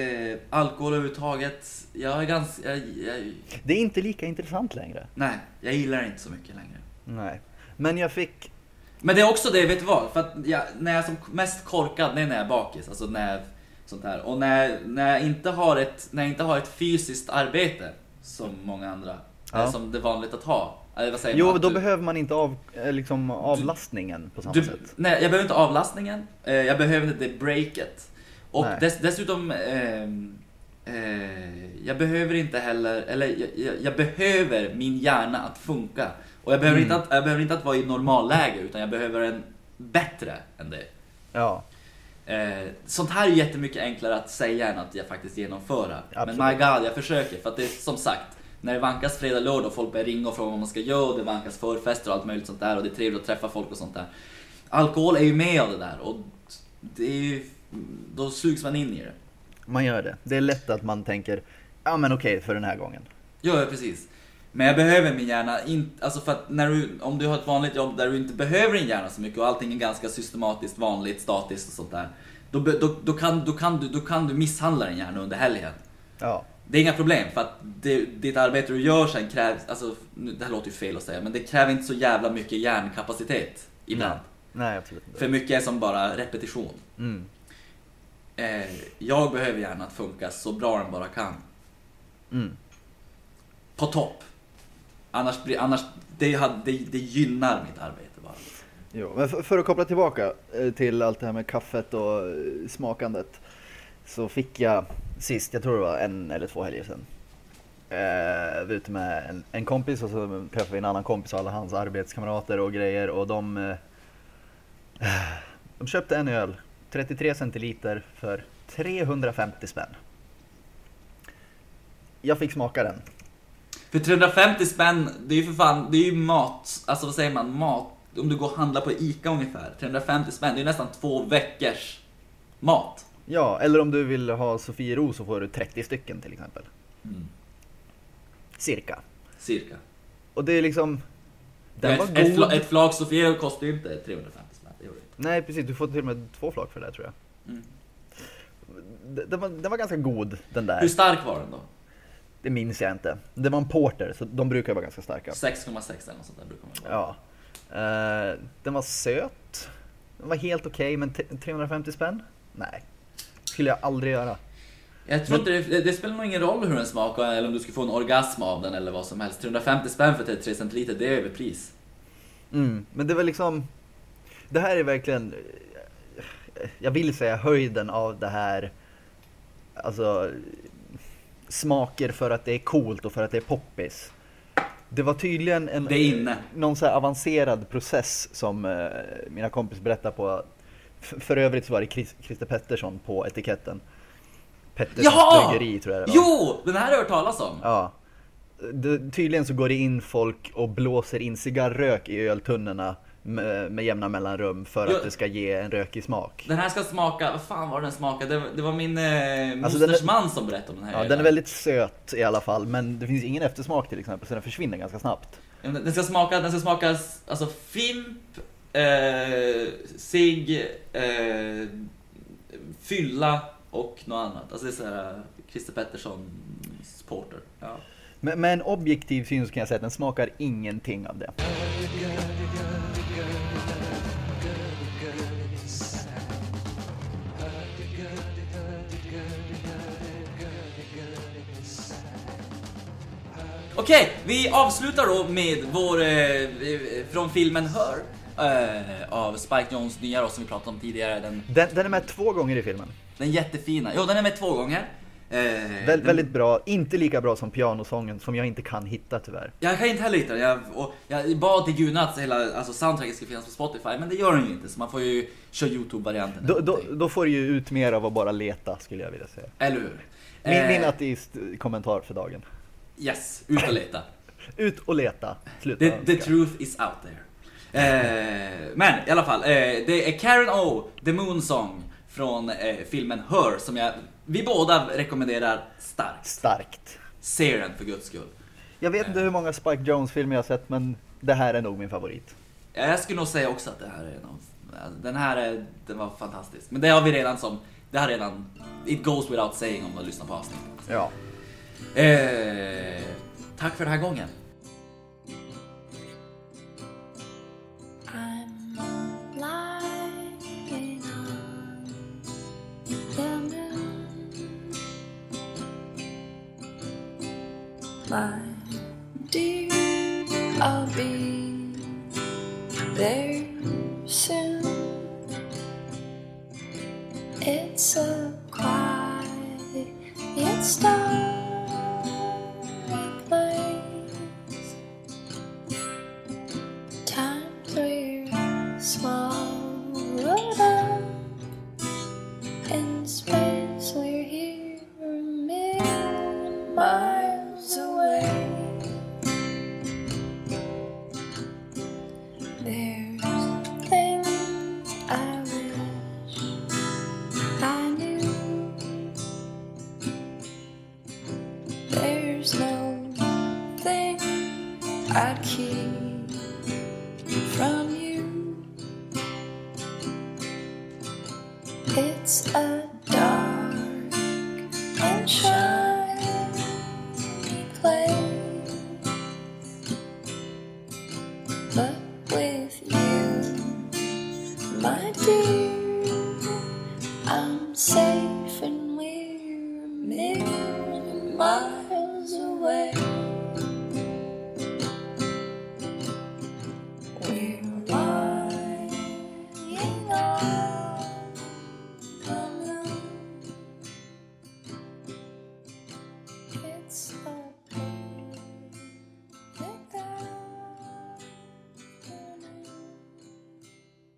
eh, alkohol överhuvudtaget. Jag är ganska... Jag, jag, Det är inte lika intressant längre. nej, jag gillar det inte så mycket längre. Nej. Men jag fick, Men det är också det, vet du vad? För att jag, när jag är som mest korkad, det är när jag är bakis. Alltså när jag, sånt här. Och när, när, jag inte har ett, när jag inte har ett fysiskt arbete som många andra. Ja. Eh, Som det är vanligt att ha. Säger Jo, man? Då du- behöver man inte av, eh, liksom, avlastningen på samma du, sätt. nej, jag behöver inte avlastningen. Eh, jag behöver inte det breaket. Och dess, dessutom, ehm, eh, jag behöver inte heller, eller jag, jag, jag behöver min hjärna att funka. Och jag behöver, Mm. inte att, jag behöver inte att vara i normalläge, utan jag behöver en bättre än det. Ja, Eh, sånt här är jättemycket enklare att säga än att jag faktiskt genomföra. Absolut. Men my god, jag försöker. För att det är som sagt, när det vankas fredag, lördag och folk börjar ringa och fråga vad man ska göra, och det vankas förfester och allt möjligt sånt där och det är trevligt att träffa folk och sånt där. Alkohol är ju med av det där och det är ju, då sugs man in i det. man gör det. Det är lätt att man tänker, ja men okej för den här gången. Ja, ja, precis. Men jag behöver min hjärna, in, alltså för att när du, om du har ett vanligt jobb där du inte behöver din hjärna så mycket och allting är ganska systematiskt, vanligt, statiskt och sånt där. Då, då, då, kan, då, kan, du, då kan du misshandla din hjärna under helgen. Ja, Det är inga problem för att det, ditt arbete du gör sen krävs, alltså det här låter ju fel att säga, men det kräver inte så jävla mycket hjärnkapacitet ibland. nej absolut inte. För mycket är som bara repetition. Mm. Eh, jag behöver hjärnan att funka så bra den bara kan. Mm. På topp. Annars, annars det, det, det gynnar mitt arbete bara. Jo, men för, för att koppla tillbaka eh, till allt det här med kaffet och eh, smakandet. Så fick jag sist, jag tror det var en eller två helger sedan. Eh, var ute med en, en kompis och så träffade vi en annan kompis och alla hans arbetskamrater och grejer och de, eh, eh de köpte en öl, 33 centiliter för 350 spänn. Jag fick smaka den. För 350 spänn, det är ju för fan, det är ju mat, alltså vad säger man, mat, om du går och handlar på ICA ungefär. 350 spänn, det är nästan två veckors mat. Ja, eller om du vill ha Sofiero så får du 30 stycken till exempel. Mm. Cirka. Cirka. Och det är liksom... Den var ett, ett, god. fla, ett flak Sofia kostar ju inte 350 spänn. Nej precis, du får till och med två flak för det där tror jag. Mm. Den var, den var ganska god den där. Hur stark var den då? Det minns jag inte. Det var en porter, så de brukar vara ganska starka. 6,6 eller något sånt där brukar man vara. Ja. Eh, den var söt. Den var helt okej, men t- 350 spänn? Nej. Skulle jag aldrig göra. Jag tror inte det, det spelar nog ingen roll hur den smakar eller om du ska få en orgasm av den eller vad som helst. 350 spänn för 33 centiliter, det är överpris. Mm, men det var liksom... Det här är verkligen... Jag vill säga höjden av det här... Alltså... Smaker för att det är coolt och för att det är poppis. Det var tydligen en... Någon så avancerad process som eh, mina kompis berättade på. För övrigt så var det Chris, Christer Pettersson på etiketten. Petterssons Jaha! bryggeri tror jag det var. Jo! Den här har jag hört talas om. Ja. Det, tydligen så går det in folk och blåser in cigarrök i öltunnorna med, med jämna mellanrum för Ja. att det ska ge en rökig smak. Den här ska smaka, vad fan var den smakade? Det, det var min eh, Alltså, mosters man som berättade om den här Ja, ölen. den är väldigt söt i alla fall, men det finns ingen eftersmak till exempel, så den försvinner ganska snabbt. Den ska smaka, den ska smaka alltså fimp, eh, cigg, eh, fylla och något annat. Alltså det är såhär Christer Petterssons porter. Ja. Men med en objektiv syn så kan jag säga att den smakar ingenting av det. Okej, vi avslutar då med vår, eh, från filmen Hör, eh, av Spike Jones nya då, som vi pratade om tidigare. Den, Den, den är med två gånger i filmen. den jättefina, jo den är med två gånger. Eh, Vä- den- väldigt bra, inte lika bra som pianosången som jag inte kan hitta tyvärr. Jag kan inte heller hitta den. Jag, och jag bad till gudarna att hela alltså soundtracket ska finnas på Spotify, men det gör den ju inte. Så man får ju köra YouTube-varianten. Då, då, då får du ju ut mer av att bara leta skulle jag vilja säga. Eller hur? Min, Eh, min ateist kommentar för dagen. Yes, ut och leta. Ut och leta, sluta The, the truth is out there. Eh, men i alla fall, eh, det är Karen O, The Moon Song från eh, filmen Her som jag, vi båda rekommenderar starkt. Starkt. Se den för guds skull. Jag vet inte hur många Spike Jones-filmer jag har sett, men det här är nog min favorit. Ja, Jag skulle nog säga också att det här är någon, den här är, den var fantastisk. Men det har vi redan som, det har redan, it goes without saying om man lyssnar på avsnittet. Ja. Eh, tack för den här gången. The